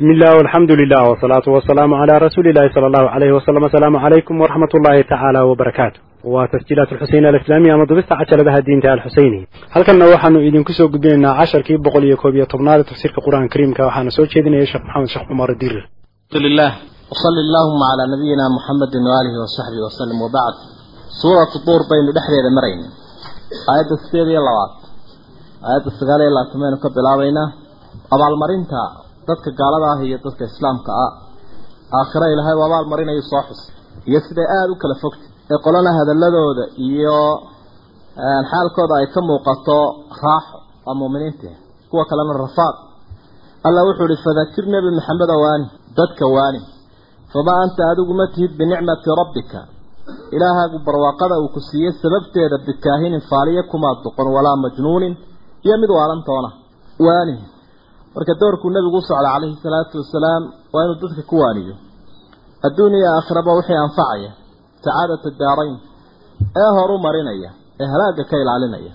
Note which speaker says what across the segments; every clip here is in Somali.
Speaker 1: بسم الله والحمد لله والصلاة والسلام على رسول الله صلى الله عليه وسلم السلام عليكم ورحمة الله تعالى وبركاته وتسجيلات الحسين الإسلامية مضبست عشر لها الدين تعالى الحسيني هل كان وحن إذن كسو قدنا عشر كي بقول يكوبية طبنا تفسير القرآن الكريم كوحنا سوى شيدنا يا شيخ محمد شيخ عمر الدير
Speaker 2: الحمد لله وصل اللهم على نبينا محمد وآله وصحبه وسلم وبعد سورة الطور بين دحر مرين آية السيرية اللوات آية السغالية الله تمين كبلا بينا أبع المرينتا dadka gaalada ah iyo dadka islaamka ah. Aakhira ilaahay waa abaal marinayo soo xus. Iyo siday aada u kala fogta ee qolana hadaladooda iyo xaalkooda ay ka muuqato raaxo waa muuminiinta kuwa kalena rafaaq alla wuxuu ihi fadakir nebi maxamed waani dadka waani. Famaa anta adigu ma tihid binicmati rabbika. Ilaahaagu barwaaqada uu ku siiyey sababteeda bikaahinin faaliya kumaad doqon walaa majnuunin iyo mid waalantoona waani marka doorkuu nabigu u socda calayhi salaatu wasalaam waa inuu dadka ku waaniyo. Adduun iyo aakhiraba wixii anfacaya. Sacaadata daarayn ee horu marinaya. Ee halaagga ka ilaalinaya.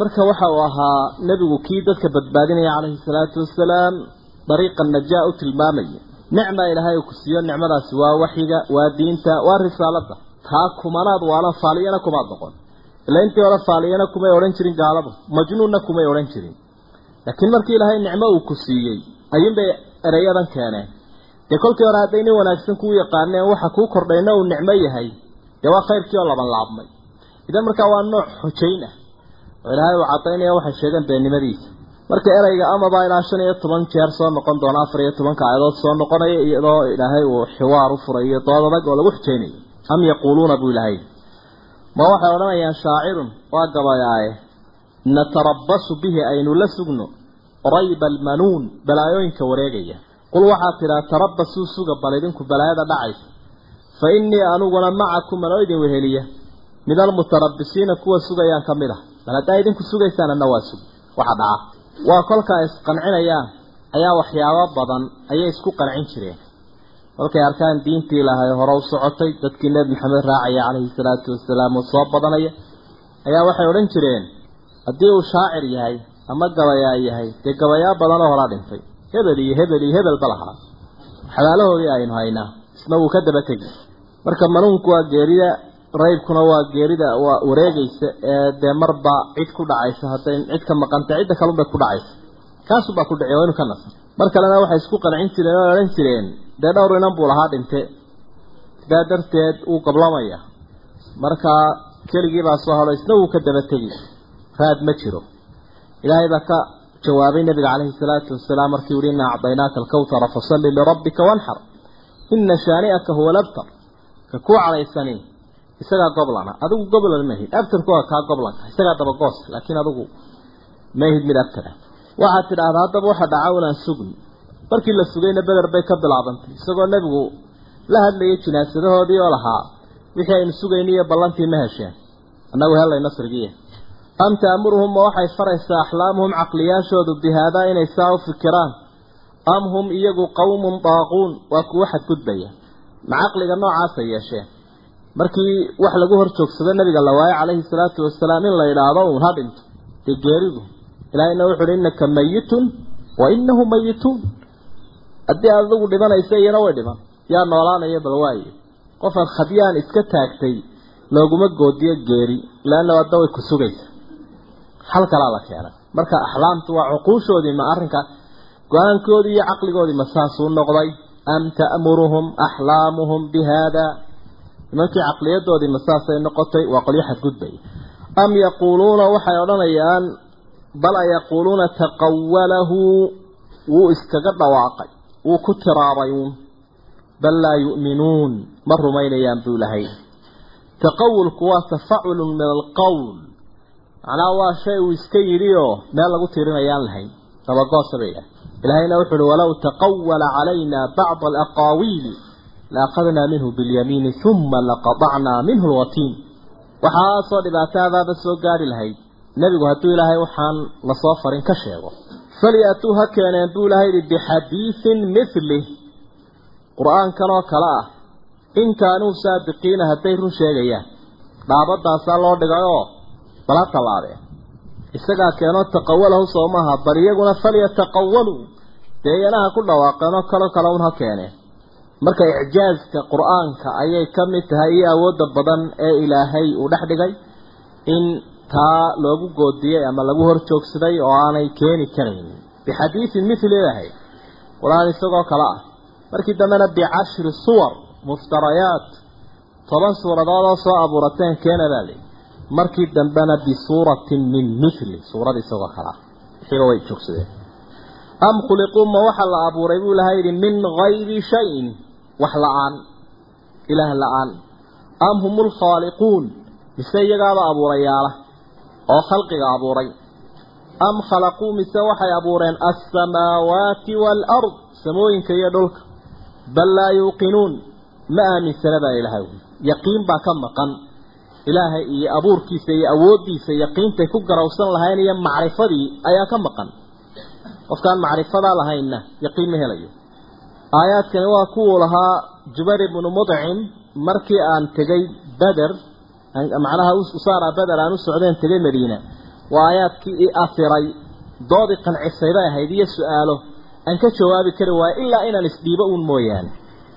Speaker 2: Marka waxa uu ahaa nebigu kii dadka badbaadinaya calayhi salaatu wasalaam dariiqa najaa u tilmaamaya. Nicma ilaahay uu ku siiyo nicmadaasi waa waxyiga waa diinta waa risaalada. Taa kumanaad waalan faaliyana kumaad noqon. Ila intii hore faaliyana kumay odhan jirin gaaladu majnuunna kumay odhan jirin laakiin markii ilaahay nicmo uu ku siiyey ayuunbay ereyadan keeneen. Dee kolkii hore hadday nin wanaagsan kuu yaqaaneen waxa kuu kordhayna uu nicmo yahay dee waa khayrkii oo laban laabmay. Idan markaa waa nooc xojayn ah oo ilaahay uu cadaynaya waxay sheegeen beennimadiisa marka ereyga amabaa ilaa shan iyo toban jeer soo noqon doona afar iyo tobanka aayadood soo noqonaya iyadoo ilaahay uu xiwaar u furay iyo dood adag oo lagu xujaynayo am yaquuluuna buu ilaahay ma waxay odhanayaan shaacirun waa gabayaaye natarabasu bihi aynu la sugno rayba almanuun balaayooyinka wareegaya qul waxaad tidhaa tarabasuu suga bal idinku balaayada dhacaysa fa innii aniguna macakum anoo idin weheliya min almutarabisiina kuwa sugayaan ka mid ah bal haddaa idinku sugaysaan anna waa sug waxa dhaca waa kolka ay isqancinayaan ayaa waxyaabo badan ayay isku qancin jireen kolkay arkaan diintii ilaahay hore u socotay dadkii nebi maxamed raacaya calayhi salaatu wasalaam oo soo badanaya ayaa waxay odhan jireen haddii uu shaacir yahay ama gabayaa yahay dee gabayaa badanoo horaa dhintay. Hebel iyo hebel iyo hebelba lahaa xabaalahoodii aynu haynaa isna wuu ka daba tegi marka manuunku waa geerida raybkuna waa geerida waa wareegaysa ee dee marba cid ku dhacaysa hadday cid ka maqanta cidda kalunbay ku dhacaysa. Kaasubaa ku dhaci waa inu ka nasan mar kalena waxay isku qancin jireen oo odhan jireen dee dhowr inan buu lahaa dhinte sidaa darteed wuu gablamaya markaa keligiibaa soo hado isna wuu ka daba tegi raad ma jiro. Ilaahay baa ka jawaabay nabiga calayhi salaatu wasalaam markii uhi inna acdaynaaka alkawtara fasalli lirabbika wanxar ina shaani'aka huwa labtar ka kuu cadhaysani isagaa goblana. Adigu goblan mahid abtarku kaa goblanka. Isagaa dabagoos laakiin adigu mahid mid abtara waxaad tidhaahdaa haddaba waxa dhaca unaan sugni markii la sugayna beder bay ka bilaabantay. Isagoo nebigu la hadlayay jinaasadahoodii oo lahaa wixii aynu sugayni iyo ballantii ma hesheen annagu hellay nasrigiiya am taamuruhum ma waxay faraysaa axlaamuhum caqliyaashoodu bihaadaa inay saa u fikiraan? Am hum iyagu qowmun daaquun? Waa kuwo xadgudbaya. Ma caqliga noocaasay yeesheen? Markii wax lagu hor joogsado nabiga la waayo calayhi salaatu wasalaam in la yidhaahdo uun ha dhinto dee geeridu ilaahayna wuxu uhi innaka mayitun wa inahum mayituun. Haddii adigu dhimanaysa iyana way dhiman yaa noolaanaya bal waaye. Qofaad khadyaan iska taagtay looguma goodiyo geeri laanna adda way ku sugaysa hal kalaa la keenay marka axlaamtu waa cuquushoodii ma arrinka go'aankoodii iyo caqligoodii ma saasuu noqday. Am ta'muruhum axlaamuhum bi haada nimankii caqliyadoodii ma saasay noqotay waa qolyo xadgudbaya am yaquuluuna waxay odhanayaan bal a yaquuluuna taqawalahu wuu iskaga dhawaaqay wuu ku tiraabay. Uun bal laa yu'minuun ma rumaynayaan buu lahay. Taqawulku waa tafaculun min alqowl macnaha waa shay uu iska yidhi oo meel lagu tirinayaan lahayn. Dabagoosa bay idhahay ilaahayna wuxu uhi walow taqawala calayna bacda alaqaawiili laaqadnaa minhu bilyamiini uma laqadacnaa minhu lwatiin waxaasoo dhibaataadaaba soo gaari lahayd. Nebigu hadduu ilaahay waxaan la soo farin ka sheego. Falyatuu ha keeneen buu ilahay yihi bixadiisin milih qur'aankan oo kale ah in kaanuu saadiqiina hadday run sheegayaan. Dhaabadaasaa loo dhigay bala tallaabeen isagaa keenoo taqawalahu soo maaha bal iyaguna falyataqawaluu dee iyanaha ku dhawaaqeen oo kalo kale un ha keeneen marka icjaaska qur'aanka ayay ka mid tahay iyo awoodda badan ee ilaahay uu dhex dhigay in taa loogu goodiyey ama lagu hor joogsaday oo aanay keeni karayn. Bixadiidin mithli ahay qur'aan isagoo kale ah. Markii dambena bicashri suwar muftarayaat toban suuradood oo soo abuurateen keena baa li markii dambena bisuuratin min mithli suurad isagoo kale ah wixiiba way joogsadeen. Am khuliquu ma waxa la abuuray? Buu ilahay yidhi min gayri shayin. Wax la'aan ilaah la'aan. Am hum lkhaaliquun mise iyagaaba abuurayaala oo khalqiga abuuray. Am khalaquu mise waxay abuureen? Alsamaawaati waalard samooyinka iyo dhulka. Bal laa yuuqinuun. Ma aaminsana baa ilahay ui yaqiin baa ka maqan ilaahay iyo abuurkiisa iyo awooddiisa yaqiintay ku garawsan lahayn iyo macrifadii ayaa ka maqan. Qofkaan macrifadaa lahaynna yaqiin ma helayo. Aayaadkani waa kuwuu lahaa jubayr ibnu mudcim markii aan tegay beder macnaha usaara beder aan u socdeen tegay madiina. Waa aayaadkii i afiray doodii qancisay bay ahayd iyo su'aalo. Aan ka jawaabi kari waayo ilaa inaan isdhiibo uun mooyaane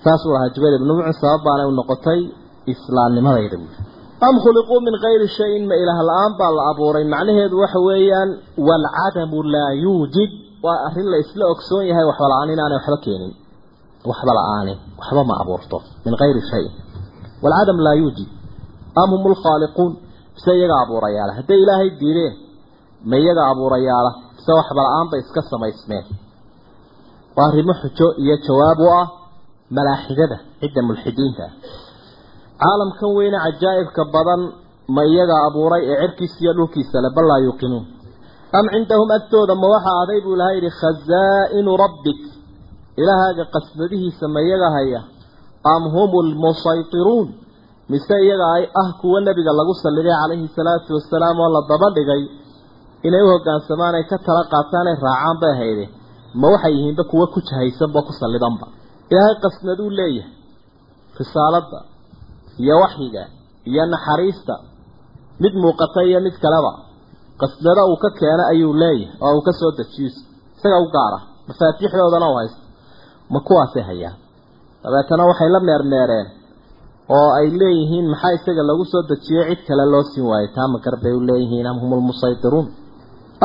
Speaker 2: saasuu lahaa jubayr ibnu mudcim sabab baana u noqotay islaamnimadayda buuri am khuliquu min kayri shayin ma ilaah la'aan baa la abuuray. Macnaheedu waxa weeyaan waalcadamu laa yuujid. Waa arrin la isla ogsoon yahay waxba la'aan inaanay waxba keenin. Waxba la'aani waxba ma abuurto min kayri shayin. Waalcadam laa yuujid. Am hum lkhaaliquun mise iyaga abuurayaala. Hadday ilaahay diideen ma iyaga abuurayaala. Mise waxba la'aan bay iska samaysmeen. Waa arrimo xujo iyo jawaab u ah malaaxidada cidda mulxidiinta. ah caalamkan weyne cajaa'ibka badan ma iyaga abuuray ee cirkiisa iyo dhulkiisa le bal laa yuuqinuun am cindahum agtooda ma waxa aday buu ilahay yidhi khazaa'inu rabbik. Ilaahaaga qasnadihiisa ma iyaga haya? Am hum lmusaytiruun mise iyaga ay ah kuwa nebiga lagu salliday calayhi salaatu wasalaam oo la daba dhigay inay u hoggaansamaan ay ka tala qaataan ay raacaan bay hayde ma waxay yihiinba kuwa ku jahaysanba ku sallidanba. Ilaahay qasnaduu leeyahay. Risaaladda iyo waxyiga iyo naxariista mid muuqata iyo mid kaleba. Qasnada uu ka keena ayuu leeyahay oo uu ka soo dejiyo isaga u gaara mafaatiixdoodana u haysto ma kuwaasay hayaan. Dabeetana waxay la meermeereen oo ay leeyihiin maxaa isaga lagu soo dejiyey cid kale loo siin waayey taa makar bay u leeyihiin am hum lmusaytiruun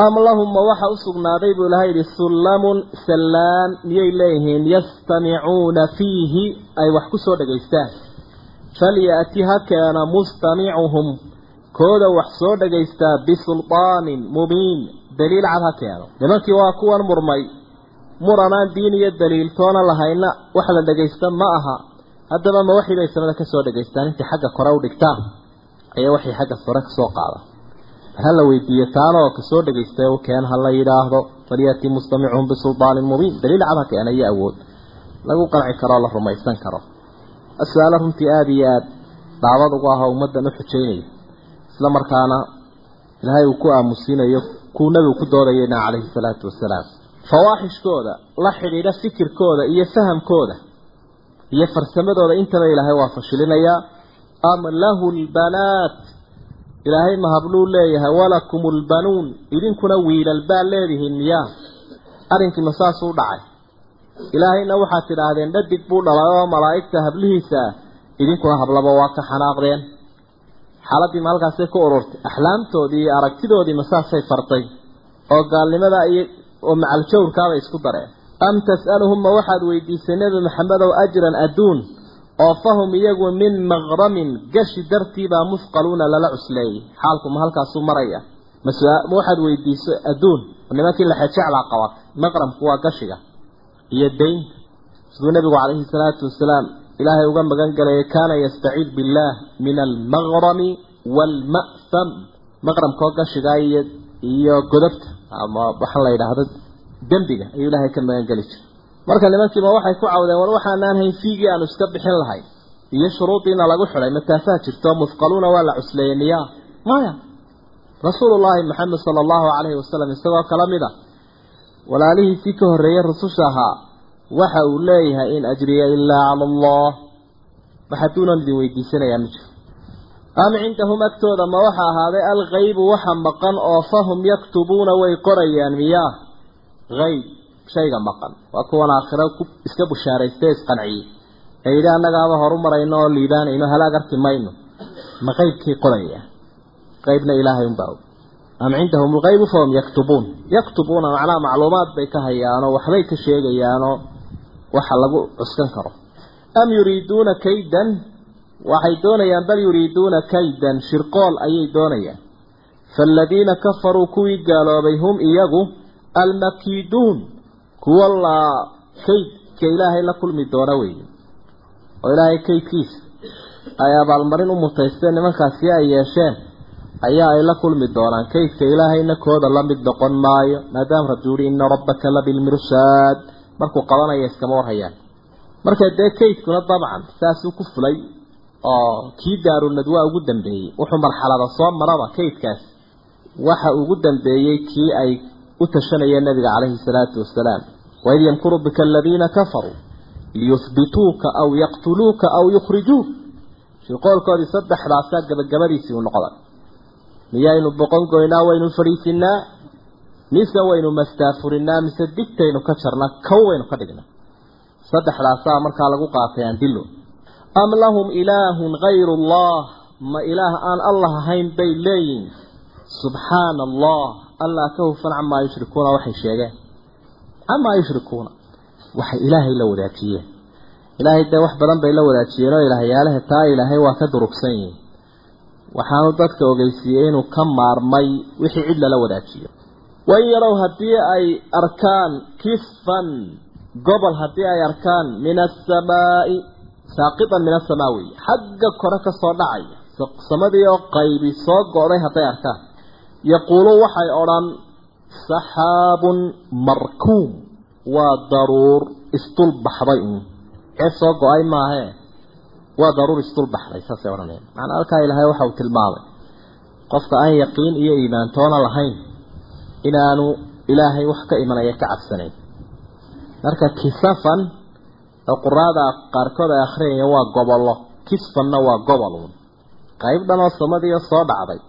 Speaker 2: am lahum ma waxa u sugnaaday buu ilahay yidhi sullamun sallaan miyay leeyihiin yastamicuuna fiihi ay wax ku soo dhegaystaan falya'ti ha keena mustamicuhum kooda wax soo dhagaystaa bisulطaanin mubiin daliil cad ha keeno nimankii waa kuwan murmay muranaan diin iyo daliiltoona lahayna wax la dhagaysta ma aha haddaba ma waxii bay samada ka soo dhagaystaan intay xagga kore u dhigtaan ayaa waxay xagga sore ka soo qaada ha la weydiiyo taanoo ka soo dhagaystay u keen ha la yidhaahdo falyati mustamicuun bisulطaanin mubiin daliil cad ha keena iyo awood lagu qanci karo la rumaysan karo su'aalo runtii aada iyo aada daawad ugu ah ummaddan u xujaynaya isla markaana ilaahay uu ku aamusiinayo kuu nabigu ku doodayana calayhi salaatu wasalaam fawaaxishkooda la xidhiidha fikirkooda iyo fahamkooda iyo farsamadooda intaba ilaahay waa fashilinayaa am lahu lbanaat ilaahay ma habluu leeyahay walakum lbanuun idinkuna wiilal baa leedihiin miyaa arrinkii ma saasuu dhacay ilaahayna waxaad tidhaahdeen dhadig buu dhalay oo malaa'igta hablihiisa ah idinkuna hablaba waa ka xanaaqdeen. Xaaladii ma halkaasay ku ururtay axlaamtoodii iyo aragtidoodii masaasay fartay oo gaalnimada iyo oo macaljawrkaabay isku dareen. Am tas'aluhum ma waxaad weydiisay nebi maxamedow ajran adduun oo fahum iyagu min maqramin gashi dartiibaa musqaluuna lala cusleeyey xaalku ma halkaasuu maraya. Ma waxaad weydiisay adduun nimankii laxejeclaa qabatay maqramku waa gashiga iyo daynta siduu nebigu calayhi salaatu wasalaam ilaahay uga magan galayay kaana yastaciid billaah min almaqrami waalma'sam maqramkoo gashigaa iyo iyo godobta ama waxaa la yidhaahdo dembiga ayuu ilaahay ka magan geli jiray. Marka nimankiiba waxay ku cawdeen war waxaanaan hayn fiigii aanu iska bixin lahay iyo shuruudiina lagu xidhay mataasaa jirto musqaluuna waa la cusleeyey miyaa maya rasuulullaahi maxamed sala allahu calayhi wasalam isagoo kala mid ah walaalihiisii ka horreeyey rususha ahaa waxa uu leeyahay in ajriya ilaa cala allah. Waxaduunan idin weydiisanayaa ma jiro. Am cindahum agtooda ma waxa ahaaday alkaybu waxa maqan oo fahum yaktubuuna way qorayaan miyaa hayb shayga maqan. Waa kuwan aakhiro ku iska bushaaraystay isqanciyey. Ee yidhi annagaaba horu marayno oo liibaanayno halaag arki mayno. Ma qeybkii qoraya? Qeybna ilaahay unbaa og am cindahum alqaybu fahum yaktubuun. Yaktubuuna macnaha macluumaad bay ka hayaanoo waxbay ka sheegayaanoo waxa lagu cuskan karo. Am yuriiduuna kaydan? Waxay doonayaan bal yuriiduuna kaydan shirqool ayay doonayaan. Faaladiina kafaruu kuwii gaaloobay hum iyagu almakiiduun kuwa la kaydka ilaahay la kulmi doona weeye. Oo ilaahay kaydkiisa ay abaalmarin u mutaysteen nimankaasi ay yeesheen ayaa ay la kulmi doonaan. Kaydka ilaahayna kooda la mid noqon maayo maadaama rabbi uhi ina rabbaka labilmirsaad markuu qabanaya iskama warhayaan. Marka dee kaydkuna dabcan saasuu ku fulay oo kii daarunadwa ugu dambeeyey. Wuxuu marxalada soo maraba kaydkaas. Waxa ugu dambeeyey kii ay u tashanayeen nabiga calayhi salaatu wasalaam waid yamkuru bika aladiina kafaruu liyuhbituuka aw yaqtuluuka aw yukhrijuuk shirqoolkoodii saddexdaasaa gabagabadiisii u noqday miyaynu boqon goynaa waynu fadhiisinaa mise waynu mastaafurinaa mise digtaynu ka jarnaa kow waynu ka dhignaa. Saddexdaasaa markaa lagu qaatay andilo am lahum ilaahun gayru allah ma ilaah aan allah ahayn bay leeyihiin subxaana allah allah ka hufan camaa yushrikuuna waxay sheegeen. Camaa yushrikuuna waxay ilaahay la wadaajiyeen. Ilaahay dee wax badan bay la wadaajiyeen oo ilaahyaalaha taa ilaahay waa ka durugsan yihiin waxaanu dadka ogeysiiyey inuu ka maarmay wixii cid lala wadaajiyo. Wain yarow haddii ay arkaan kifan gobol haddii ay arkaan min asamaa'i saaqitan min asamaa xagga kore ka soo dhacaya samadii oo qaybi soo go'day hadday arkaan yaquuluun waxay odhan saxaabun markuum waa daruur isdulbaxday un cee soo go'ay maahee waa daruur isdulbaxday saasay odhanayaan macnaa halkaa ilaahay waxa uu tilmaamay. Qofka aan yaqiin iyo iimaantoona lahayn inaanu ilaahay wax ka imanaya ka cabsanayn. Marka kisafan oo quraada qaarkood ay akhriyayaan waa gobollo. Kisfanna waa gobolun qayb dhanoo samadiio soo dhacday.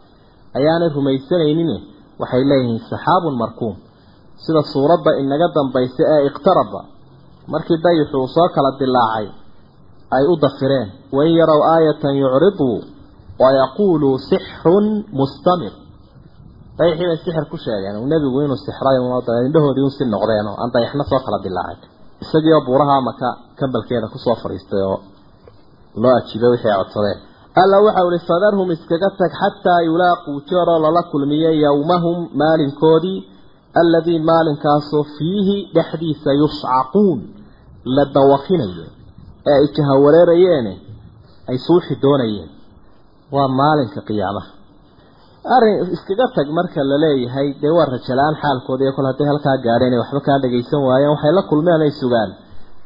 Speaker 2: Ayaanay rumaysanaynin waxay leeyihiin saxaabun markuum. Sida suuradda inaga dambaysa ee iqtaraba. Markii dayixu uu soo kala dilaacay ay u dafireen. Wain yarow aayatan yucriduu wayaquuluu sixrun mustamir. Dayixii bay sixir ku sheegeen. Nebigu inuu sixray indhahoodii un noqdeen oo aan dayaxna soo kala dilaacay isagii oo buuraha maka kambalkeeda ku soo fadhiistay oo loo ajiibay wixii ay codsadeen. Alla waxau ihi fadarhum iskaga tag xataa yulaaquu jeeroo lala kulmiyo yowmahum maalinkoodii alladii maalinkaasoo fiihi dhexdiisa yuscaquun la dawakinayo ee ay jahawareerayeene ay suuxi doonayeen waa maalinka qiyaamaha. Arrin iskaga tag marka la leeyahay dee waa rajalaan xaalkooda iyo kol hadday halkaa gaadheen ay waxba kaa dhagaysan waayeen waxay la kulmeen ay sugaan.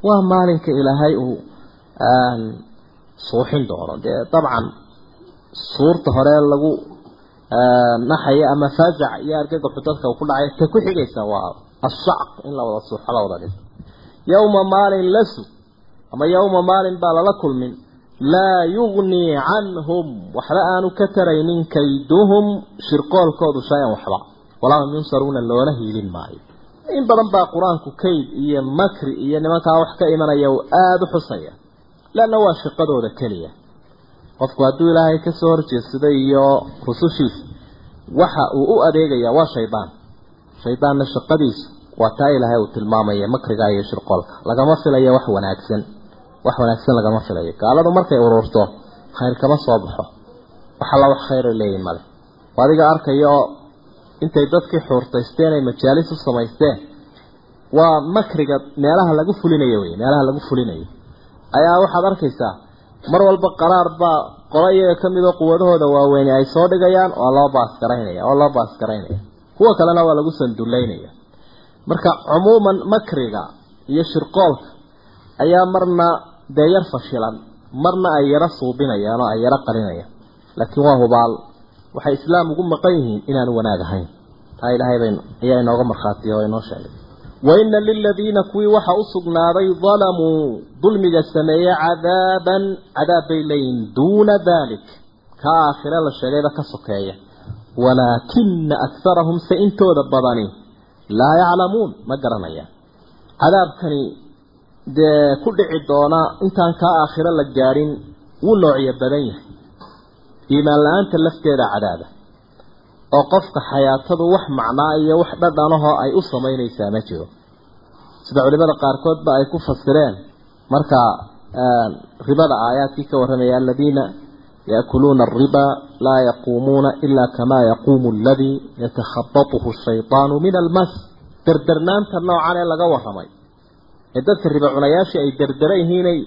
Speaker 2: Waa maalinka ilaahay uu suuxin doono. Dee dabcan suurta hore lagu naxaya ama faazac iyo argagaxu dadka ku dhacay ta ku xigaysa waa ashacq in la wada suuxo la wada dhiso. Yowma maalin lasu ama yowma maalin baa lala kulmin. Laa yugnii canhum. Waxba aanu ka taraynin kayduhum. Shirqoolkoodu shay-an waxba. Walaa hum yunsaruuna loona hiilin maayo. In badan baa qur'aanku kayd iyo makri iyo nimankaa wax ka imanaya uu aada u xusaya. Leanna waa shaqadooda keliya. Qofku hadduu ilaahay ka soo horjeedsado iyo rusushiisa waxa uu u adeegayaa waa shaydaan. Shaydaanna shaqadiisu waa taa ilaahay uu tilmaamaya makriga iyo shirqoolka. Lagama filayo wax wanaagsan wax wanaagsan lagama filayo. Gaaladu markay ururto khayr kama soo baxo. Wax alla wax khayra leeyihiin male adiga arkaya oo intay dadkii xuurtaysteen ay majaalis u samaysteen waa makriga meelaha lagu fulinayo wey meelaha lagu fulinayo. Ayaa waxaad arkaysaa mar walba qaraar baa qolo iyaga ka midoo quwadahooda waaweyne ay soo dhigayaan oo loo baasgaraynaya oo loo baasgaraynaya kuwa kalena waa lagu sandullaynaya marka cumuuman makriga iyo shirqoolka ayaa marna dee yar fashilan marna ay yaro suubinayaan oo ay yaro qarinayaan laakiin waa hubaal waxay islaam ugu maqan yihiin inaan wanaag ahayn. Taa ilaahay bay ayaa inooga markhaatiya oo inoo sheegay. Waina liladiina kuwii waxa u sugnaaday dalamuu dulmiga sameeyey cadaaban cadaab bay leeyihiin duuna dalik ka aakhire la sheegayba ka sokeeya. Walaakina akarahum se intooda badani laa yaclamuun ma garanayaan cadaabkani dee ku dhici doona intaan kaa aakhiro la gaadhin wuu noocyo badan yahay. Iimaan la'aanta lafteeda cadaaba oo qofka xayaatadu wax macnaa iyo wax dhadhanahoo ay u samaynaysaa ma jiro. Sida culimada qaarkoodba ay ku fasireen marka ribada aayaadkii ka warramaya aladiina yaakuluuna ariba laa yaquumuuna ila kamaa yaquumu aladii yatakhabatuhu shaytaanu min almas derdernaanta noocan ee laga warramay ee dadka riba cunayaashii ay derdera yihiinay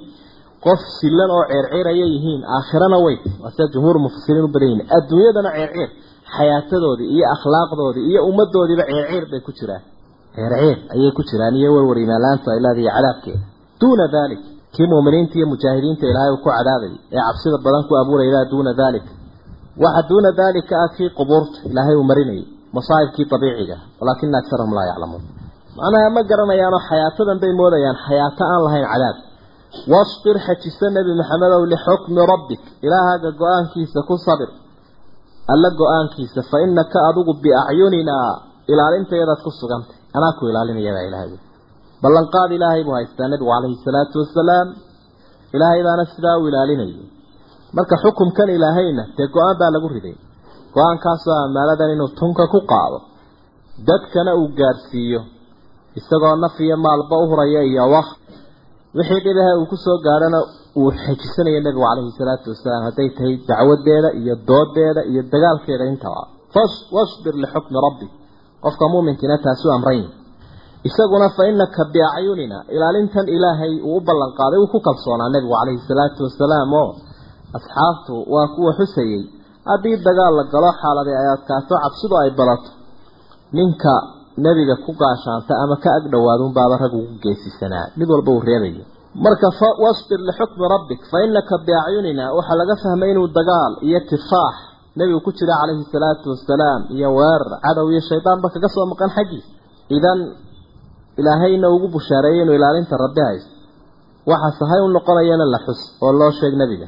Speaker 2: qof silan oo ceerceeraya yihiin aakhirana wey waa sida jumhuur mufasiriin u badan yihiin adduunyadana ceerceer xayaatadoodii iyo akhlaaqdoodii iyo ummadoodiiba ceerceer bay ku jiraan. Ceerceer ayay ku jiraan iyo warwar imaanlaanta ilaada cadaabkeeda. Duuna dalik kii muuminiinta iyo mujaahidiinta ilaahay uu ku cadaabayay ee cabsida badan ku abuuraydaa duuna dalik waxa duuna dalika ah kii qubuurta ilaahay uu marinayay masaa'ibkii dabiiciga walaakina aksarahum laa yaclamuun macnaha ma garanayaanoo xayaatadan bay moodayaan xayaato aan lahayn cadaab. Wasbir xajisa nebi maxamedow lixukmi rabbik ilaahaaga go'aankiisa ku sabir. Alla go'aankiisa fa inaka adigu biacyuninaa ilaalintaedaad ku sugantay anaa ku ilaalinayabaa ilaahay. Ballanqaad ilaahay buu haystaa nebigu calayhi salaatu wasalaam ilaahay baana sidaa u ilaalinayay. Marka xukumkan ilaahayna dee go'aan baa lagu riday. Go'aankaasoo ammaanadan inuu tunka ku qaado. Dadkana uu gaadhsiiyo isagoo naf iyo maalba u huraya iyo waqt wixii dhibaha uu ku soo gaadhana uu xejisanayo nebigu calayhi salaatu wasalaam. Hadday tahay dacwadeeda iyo doodeeda iyo dagaalkeeda intaba wasbir lixukmi rabbi. Qofka muuminkiina taasi u isaguna fa inaka biacyunina ilaalintan ilaahay uu u ballan qaaday uu ku kalsoonaa nebigu calayhi salaatu wasalaam. Oo asxaabtu waa kuwa xusayey haddii dagaal la galo xaaladii ay adkaato cabsidu ay badato ninka nebiga ku gaashaanta ama ka ag dhowaadun baaba rag ugu geesisanaa. Mid walba uu reebayo. Marka wasbir lixukmi rabbik fa inaka biacyunina waxaa laga fahmay inuu dagaal iyo tifaax nebigu ku jira calayhi salaatu wasalaam iyo weerar cadow iyo shaydaanba kaga soo maqan xaggiis. Idan ilaahayna ugu bushaareeyay inuu ilaalinta rabbi haysto. Waxaa sahay u noqonayana la xus oo loo sheeg nebiga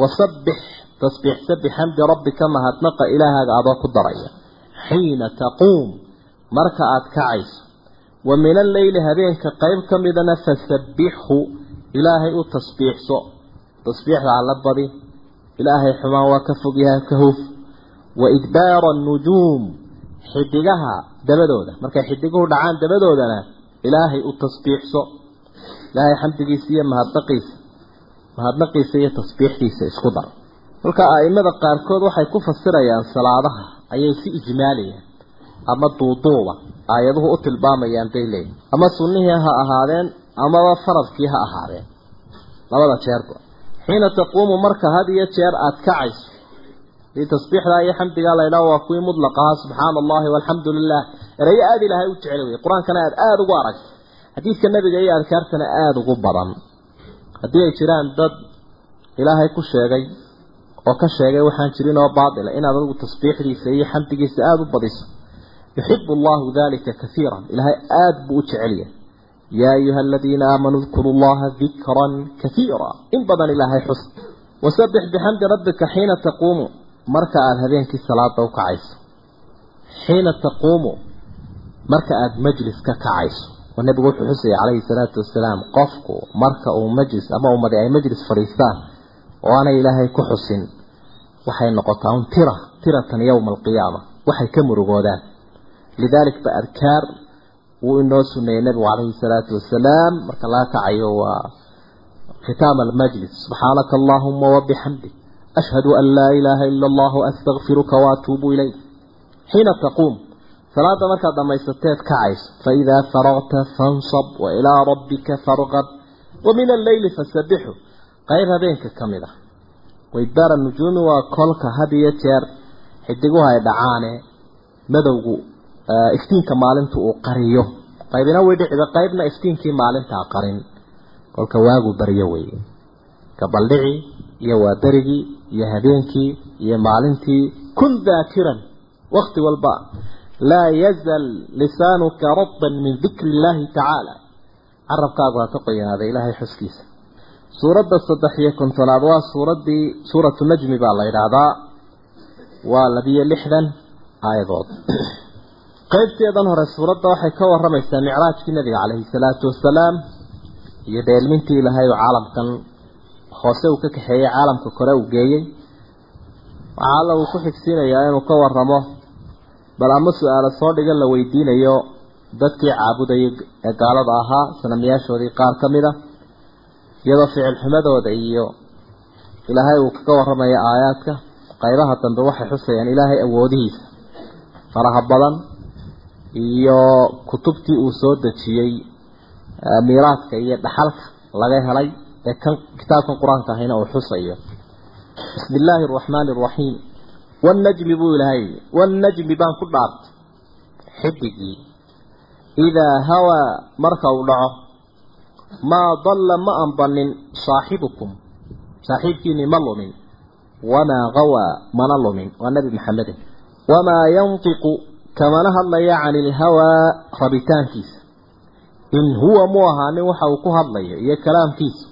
Speaker 2: wasabbix tasbiixsa bixamdi rabbika mahadnaqa ilaahaaga adoo ku daraya. Xiina taquum marka aada kacayso wa min alleyli habeenka qayb ka midana fasabbixhu ilaahay u tasbiixso. Tasbiixda alla badi ilaahay xumaan waa ka fogyahay ka huf wa idbaara annujuum xidigaha dabadooda. Markay xidiguhu dhacaan dabadoodana ilaahay u tasbiixso. Ilaahay xamdigiisa iyo mahadnaqiisa mahadnaqiisa iyo tasbiixdiisa isku dar. Marka a'imada qaarkood waxay ku fasirayaan salaadaha ayay si ijmaalayaan ama duuduuba aayaduhu u tilmaamayaan bay leeyihiin ama sunnihii ha ahaadeen amaba faradkii ha ahaadeen. Labada jeerba xiina taquumu marka had iyo jeer aada kacayso. Dii tasbiixdaa iyo xamdigaa laydhaha waa kuwii mutlaqaha subxaana allahi walxamdu lilah erayo aada ilaahay u jecel wey qur'aankana aad aada ugu aragta xadiidka nebiga iyo adkaartana aada ugu badan. Haddii ay jiraan dad ilaahay ku sheegay oo ka sheegay waxaan jirin oo baatila inaad adigu tasbiixdiisa iyo xamdigiisa aada u badiso yaa ayuha aladiina aamanuu dkuruu llaha dikran kaiira in badan ilaahay xus wasabbix bixamdi rabbika xiina taquumu marka aada habeenkii salaada u kacayso xiina taquumu marka aada majlis ka kacayso oo nebigu wuxuu xusayay calayhi salaatu wasalaam qofku marka uu majlis ama ummadi ay majlis fadhiistaan oo aanay ilaahay ku xusin waxay noqotaa un tira tiratan yowma alqiyaama waxay ka murugoodaan lidalik ba adkaar wuu inoo suneeyey nebigu calayhi salaatu wasalaam marka laga kacayo waa khitaama almajlis subxaanaka allahuma wabixamdik ashhadu an laa ilaaha ila allah astakfiruka waatuubu ilayk xiina taquum salaada markaad dhamaysateed kacayso faidaa faragta fansab wa ilaa rabbika farqab wa alleyli fasabixu qayb habeenka ka mid ah waidbaara nujuumi waa kolka had iyo jeer xidiguhu ay dhacaane madowgu iftiinka maalinta uu qariyo. Qaybina way dhicida qaybna iftiinkii maalintaa qarin. Kolka waagu baryo weeye gabaldhici iyo waaberigii iyo habeenkii iyo maalintii. Kun daakiran wakti walba. Laa yazal lisaanuka radban min dikri illaahi tacaala. Carabkaagu ha ka qoyanaada ilaahay xuskiisa. Suuradda saddex iyo kontonaad waa suuraddii suuratu najmi baa la yidhaahdaa. Waa labiyo lixdan aayadood qaybteedan hore suuradda waxay ka waramaysaa micraajkii nabiga calayhi salaatu wasalaam iyo dheelmintii ilaahay oo caalamkan hoose uu ka kaxeeyey caalamka kore uu geeyey. Waxaa alla uu ku xigsiinayaa inuu ka waramo bal ama su'aalo soo dhigan la weydiinayo dadkii caabudayay ee gaalada ahaa sanamyaashoodii qaar ka mid a iyadoo ficil xumadooda iyo ilaahay uu kaga warramaya aayaadka. Qaybaha dambe waxay xusayaan ilaahay awoodihiisa. Faraha badan iyo kutubtii uu soo dejiyey miiraadka iyo dhaxalka laga helay ee kan kitaabkan qur'aanka ahayna uu xusayo. Bismi illaahi araxmaani araxiim wannajmi buu ilaahay wannajmi baan ku dhaartay xidigii idaa hawaa marka uu dhaco maa dalla ma anbanin saaxibukum. Saaxiibkiinii ma lumin. Wamaa gawaa mana lumin. Waa nebi maxamede wamaa yantiqu kamana hadlaya cani ilhawaa rabitaankiisa. In huwa mu ahaanin waxa uu ku hadlayo iyo kalaamkiisu.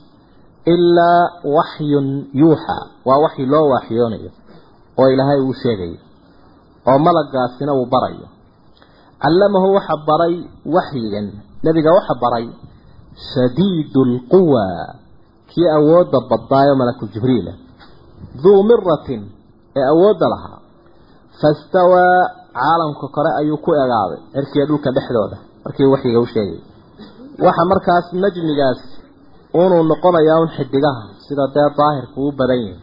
Speaker 2: Ilaa waxyun yuuxaa waa waxyi loo waaxyoonayo oo ilaahay uu sheegayo oo malagaasina uu barayo. Callamahu waxa baray waxyigan nebiga waxa baray shadiidu lquwa kii awoodda badnaayo malaku jibriila. Duu miratin ee awoodda lahaa. Fastawaa caalamka kore ayuu ku egaaday cirkiga dhulka dhexdooda. Markii waxyiga u sheegay. Waxa markaas najmigaas unuu noqonayaa un xidigaha sida dee daahirku u badan yahay.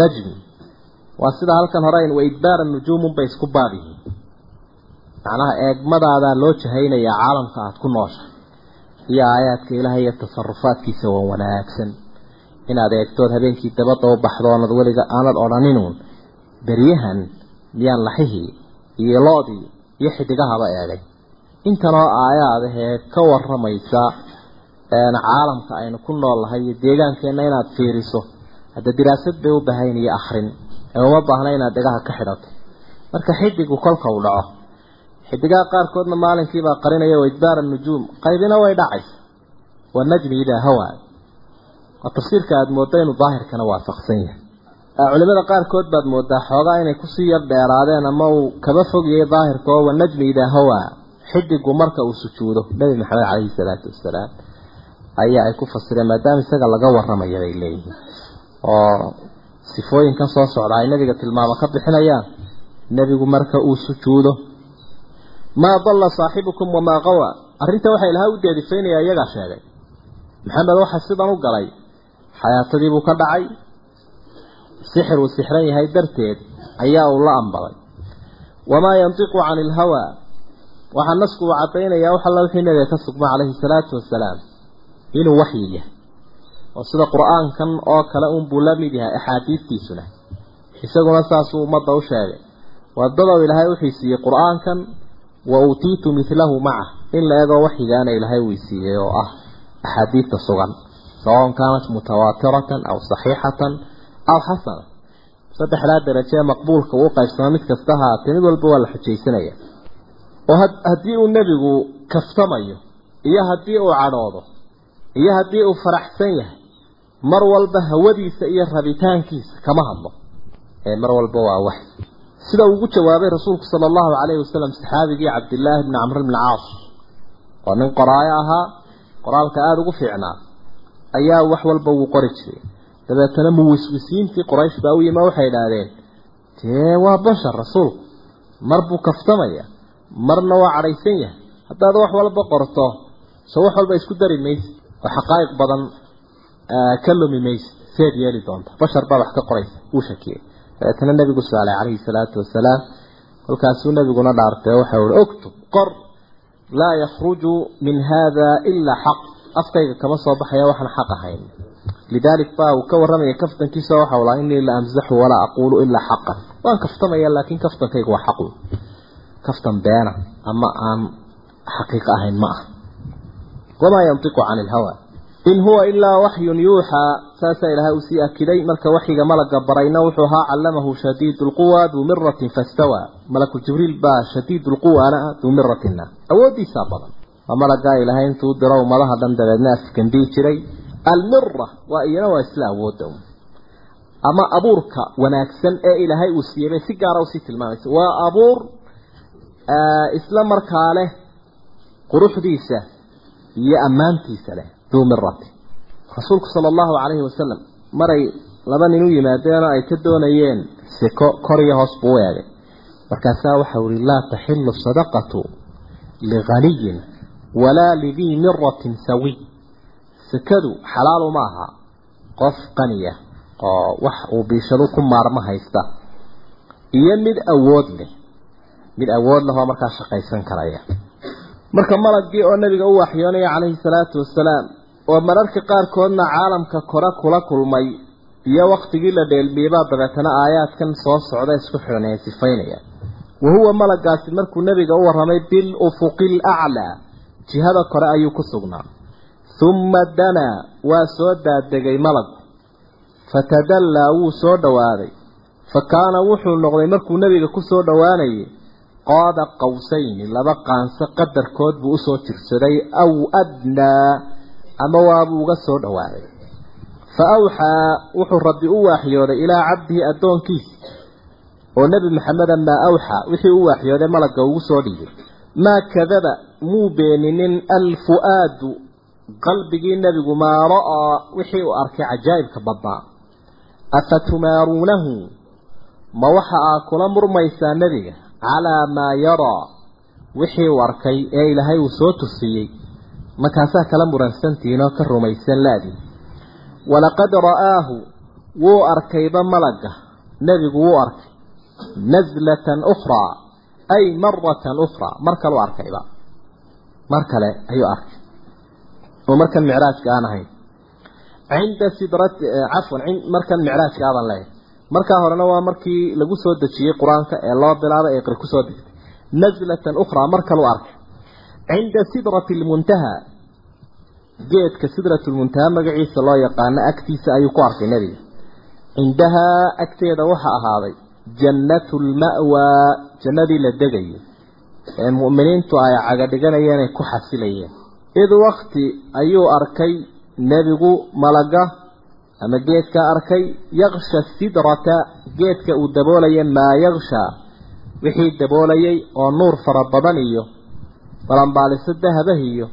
Speaker 2: Najmi waa sida halkan hore wa idbaara nujuumun bay isku baab yihiin. Macnaha eegmadaadaa loo jahaynayaa caalamka aada ku noosha. Iyo aayaadka ilaahay iyo tasarufaadkiisa waa wanaagsan. Inaad eegtood habeenkii dabadda u baxdo oonad weliga aanad odhaninuun beryahan miyaan laxihii iyo loodii iyo xidigahaba eegay. Intanoo aayaadahee ka waramaysa caalamka aynu ku noolnahay iyo deegaankeenna inaad fiiriso. Hadda diraasad bay u bahayn iyo akrin ee uma baahna inaad dhegaha ka xidhato. Marka xidigu kolka uu dhaco xidigaha qaarkoodna maalinkiibaa qarinaya waidbaara nujuum qaybina way dhacaysa waa najmi idaa hawaa waa tafsiirka aada moodda inuu daahirkana waafaqsan yahay culimada qaarkood baad moodaa xoogaa inay ku sii yar dheeraadeen ama uu kaba fogyahay daahirka oo wanajmi idaa hawaa xidigu marka uu sujuudo. Nebi maxamed caleyhi salaatu wasalaam ayaa ay ku fasireen maadaama isaga laga waramaya bay leeyihiin. Oo sifooyinkan soo socda ay nabiga tilmaamo ka bixinayaan nebigu marka uu sujuudo. Maa dalla saaxibukum wamaa qawaa. Arrinta waxaa ilahay u deedifaynayaa iyagaa sheegay. Maxamed waxaa sidan u galay xayaatadiibuu ka dhacay sixir uu sixran yahay darteed ayaa uu la ambaday wamaa yantiqu cani ilhawaa waxaa nasku uu caddaynayaa wax alla wixii nabiga ka sugma calayhi salaatu wasalaam inuu waxyi yahay. Oo sida qur'aankan oo kale unbuu la mid yahay axaadiistiisuna. Isaguna saasuu ummadda u sheegay. Wadadow ilaahay wuxuu siiyey qur'aankan wa uutiitu midlahu maca in la eego waxyigaana ilaahay wuu siiyey oo ah axaadiista sugan sawaun kaanat mutawaatiratan aw saxiixatan aw xasana saddexdaa darajee maqbuulka uu qaybsamo mid kasta haatee mid walba waa la xujaysanaya oo haddii uu nebigu kaftamayo iyo haddii uu cadhoodo iyo haddii uu faraxsan yahay mar walba hawadiisa iyo rabitaankiisa kama hadlo. Ee mar walba waa wax. Sida ugu jawaabay rasuulku sala allahu calayhi wasalam saxaabigii cabdillaahi bni camr bni caas. Oo nin qoraayo ahaa qoraalka aada ugu fiicnaa. Ayaa wax walba wuu qori jiray dabeetana muwiswisiintii qoraysh baa u yima waxay idhaahdeen dee waa bashar rasuulku mar buu kaftamaya marna waa cadhaysan yahay. Haddaad wax walba qorto soo wax walba isku dari maysid oo xaqaa'iq badan ka lumi maysid seed yeeli doonta. Bashar baa wax ka qoraysa wuu shakiyey. Dabeetana nebigu su'aalay calayhi salaatu wasalaam. Kolkaasuu nebiguna dhaartay waxau ihi oktub qor laa yakhruju min hada ilaa xaq. Afkayga kama soo baxaya waxaan xaq ahayn lidaalik baa uu ka warramaya kaftankiisa waxau lahaa inii la amsaxu walaa aquulu ilaa xaqan waan kaftamaya laakiin kaftankayga waa xaqu kaftan beena ama aan xaqiiqo ahayn ma ah wamaa yantiqu cani ilhawa in huwa ilaa waxyun yuuxaa saasaa ilaahay uu sii akiday marka waxyiga malaga barayna wuxuu ahaa callamahu shadiidu lquwa duu miratin fastawaa malaku jibriil baa shadiidu lquwaana duu miratina awoodiisaa badan waa malagaa ilaahay intuu almira waa iyana waa isla awoodda ama abuurka wanaagsan ee ilaahay uu siiyey bay si gaara u sii tilmaamaysa. Waa abuur isla markaa leh quruxdiisa iyo ammaantiisa leh duu mirati rasuulku sala allahu calayhi wasalam maray laba nin u yimaadeen oo ay ka doonayeen siko kor iyo hoos buu u eegay. Markaasaa waxau ihi laa taxilu sadaqatu lighaniyin walaa lidii miratin sawiy sikadu xalaalu ma aha. Qof qaniya oo wax uu biishadu ku maarmo haysta. Iyo mid awood leh. Mid awood leh oo markaa shaqaysan karaya. Marka malagii oo nabiga u waxyoonaya calayhi salaatu wasalaam oo mararka qaarkoodna caalamka kore kula kulmay iyo waktigii la dheelmiyebaa dabeetana aayaadkan soo socda isku xidhan ee sifaynaya. Wa huwa malagaasi markuu nabiga u warramay bil ufuqi laclaa jihada kore ayuu ku sugnaa humma danaa waa soo daadegay malagu fatadallaa wuu soo dhowaaday fa kaana wuxuu noqday markuu nebiga ku soo dhowaanayay qaada qawsayni laba qaanso qadarkood buu u soo jirsaday aw adnaa ama waabuu uga soo dhowaaday fa awxaa wuxuu rabbi u waaxyooday ilaa cabdihi addoonkiisa. Oo nebi maxameda maa awxaa wixii u waaxyooday malagga ugu soo dhiibay maa kadaba muu beeninin alfu-aadu qalbigii nebigu maa ra'aa wixii uu arkay cajaa'ibka badnaa afatumaaruunahu? Ma waxa aa kula murmaysaa nebiga? Calaa maa yaraa wixii uu arkay ee ilaahay uu soo tusiyey markaasaa kala muransantihiin oo ka rumaysan laadii walaqad ra'aahu? Wuu arkayba malagga. Nebigu wuu arkay. Naslatan ukhraa ay maratan ukhraa. Mar kale u arkayba. Mar kale ayuu arkay oo markan micraajka aan ahayn. Cinda sidrati cafwan markan micraajka aadan leeyahay markaa horena waa markii lagu soo dejiyey qur'aanka ee loo bilaabay ee qir ku soo degtay naslatan ukhraa mar kale u arkay cinda sidrati lmuntaha geedka sidratu lmuntaha magaciisa loo yaqaano agtiisa ayuu ku arkay nebiga. Cindahaa agteeda waxaa ahaaday jannatu lma'waa jannadii la degayo. Ee mu'miniintu ay caga dhiganayeen ay ku xasilayeen id wakti ayuu arkay nebigu malaga ama geedka arkay yaksha sidrata geedka uu daboolaya maa yakshaa wixii daboolayay oo nuur fara badan iyo balanbaaliso dahabah iyo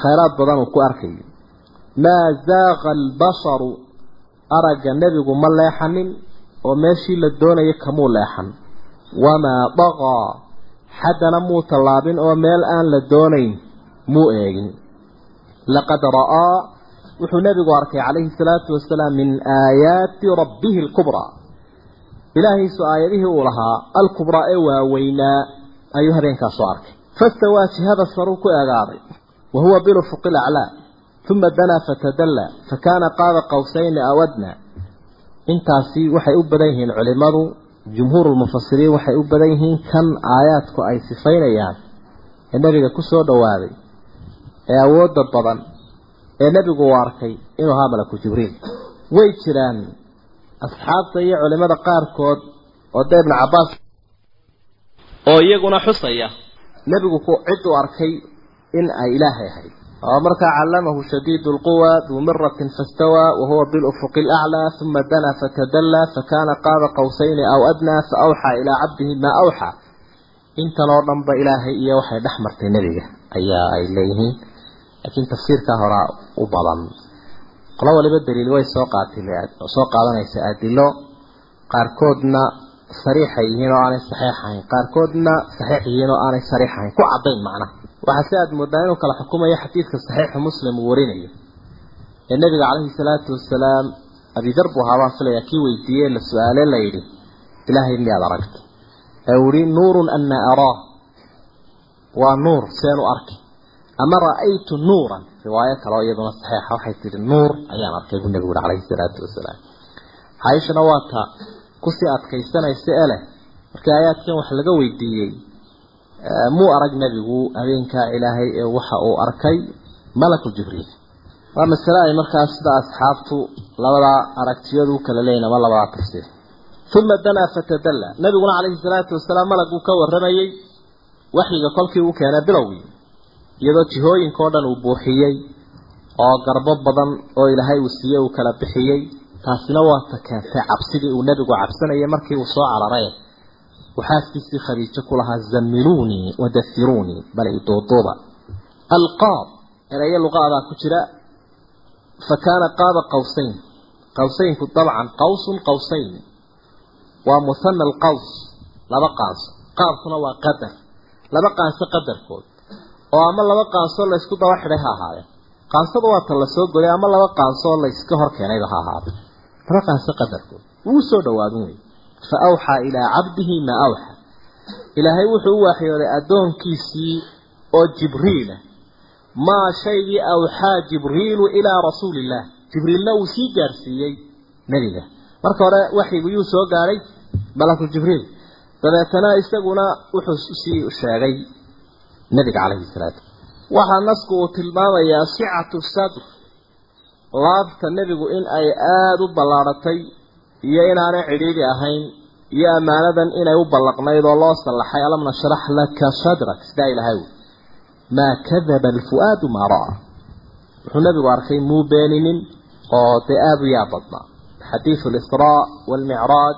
Speaker 2: khayraad badan uu ku arkayo maa zaaqa albasaru aragga nebigu ma leexanin oo meeshii la doonaya kamuu leexan. Wamaa daqaa xaddana muu tallaabin oo meel aan la doonayn muu eegin. Laqad ra'aa wuxuu nebigu arkay calayhi salaatu wasalaam min aayaati rabbihi alkubraa ilaahiisu aayadihii uu lahaa alkubraa ee waaweynaa ayuu habeenkaasoo arkay. Fastawaa jihada saruu ku eegaaday wa huwa bilufuqi laclaa uma danaa fatadallaa fakaana qaada qawsayni aw adnaa intaasi waxay u badan yihiin culimadu jumhuurulmufasiriin waxay u badan yihiin kan aayaadku ay sifaynayaan ee nebiga ku soo dhowaaday ee awoodda badan ee nebigu uu arkay inuu ahaa malaku jibriil. Way jiraan. Asxaabta iyo culimada qaarkood oo dee ibnu cabbaas oo iyaguna xusaya. Nebigu cidduu arkay in ay ilaahay ahayd. Oo markaa callamahu shadiidu lquwa duu miratin fastawaa wahuwa bilufuqi alaclaa uma danaa fatadallaa fakaana qaaba qawsayni aw adnaa fa awxaa ilaa cabdihi maa awxaa intan oo dhanba ilaahay iyo waxay dhex martay nebiga ayaa ay leeyihiin laakiin tafsiirkaa horaa u badan. Qolo waliba daliil way soo qaatay soo qaadanaysa adilo qaarkoodna sariixay yihiin oo aanay saxiix qaarkoodna saxiix yihiin oo aanay sariix ku caddayn macnaha waxaa si aada moodaa inuu kala xukumayo xadiidka saxiixa muslim uu warinayo. Ee nebiga calayhi salaatu wasalaam abidar buu ahaa baan kii weydiiyey la su'aale la yidhi ilaahay miyaad aragtay? Ee uu yihi nuurun ana araa waa nuur seen u arkay ama ra'aytu nuuran. Riwaayo kale oo iyaduna saxiixa waxay tihi nuur ayaan arkay buu nebigu yihi calayhi salaatu wasalaam. Caaishana waa ta ku sii adkaysanaysa ee markii aayaadkan wax laga weydiiyey muu arag nebigu habeenkaa ilaahay ee waxa uu arkay? Malaku jibriil. Waa masale ay markaas sida asxaabtu labadaa aragtiyadu kala leeyihiin ama labadaa tafsiir. Uma danaa fatadalla. Nebiguna calayhi salaatu wasalaam malaguu ka warramayey waxyiga kolkii uu keenay bilowgii iyadoo jihooyinka oo dhan uu buuxiyey oo garbo badan oo ilaahay uu siiyey uu kala bixiyey taasina waa ta keentay cabsidii uu nebigu cabsanayay markii uu soo cararay. Waxaaskiisii khadiijo ku lahaa zamiluunii wadafiruunii bal iduuduuba alqaab erayo luqaadaa ku jira fa kaana qaaba qawsayn. Qawsaynku dabcan qawsun qawsayn. Waa muhana alqaws laba qaanso qaabkuna waa qadar. Laba qaanso qadarkood oo ama laba qaansoo laysku daba xidhay ha ahaadeen. Qaansada waa tan la soo goday ama laba qaansoo layska hor keenayba ha ahaadeen. Laba qaanso qadarkood wuu soo dhawaadin wey fa awxaa ilaa cabdihi maa awxaa ilaahay wuxuu u waaxyooday addoonkiisii oo jibriila maa shaygii awxaa jibriilu ilaa rasuuliillah jibriilna uu sii gaarsiiyey nebiga. Marka hore waxyigu yuu soo gaadhay malaku jibriil. Dabeetana isaguna wuxuu sii sheegay nebiga calayhi salaatu waxaa nasku uu tilmaamayaa sicatu sadr laabta nebigu in ay aada u ballaadhatay iyo inaanay cidhiidhi ahayn iyo ammaanadan inay u ballaqnayd oo loo sallaxay alam nashrax laka sadrak sidaa ilahay wy maa kadaba alfu'aadu maa ra'a. Wuxuu nebigu arkay muu beeninin oo dee aada u yaa badnaa. Xadiidu alisraa waalmicraaj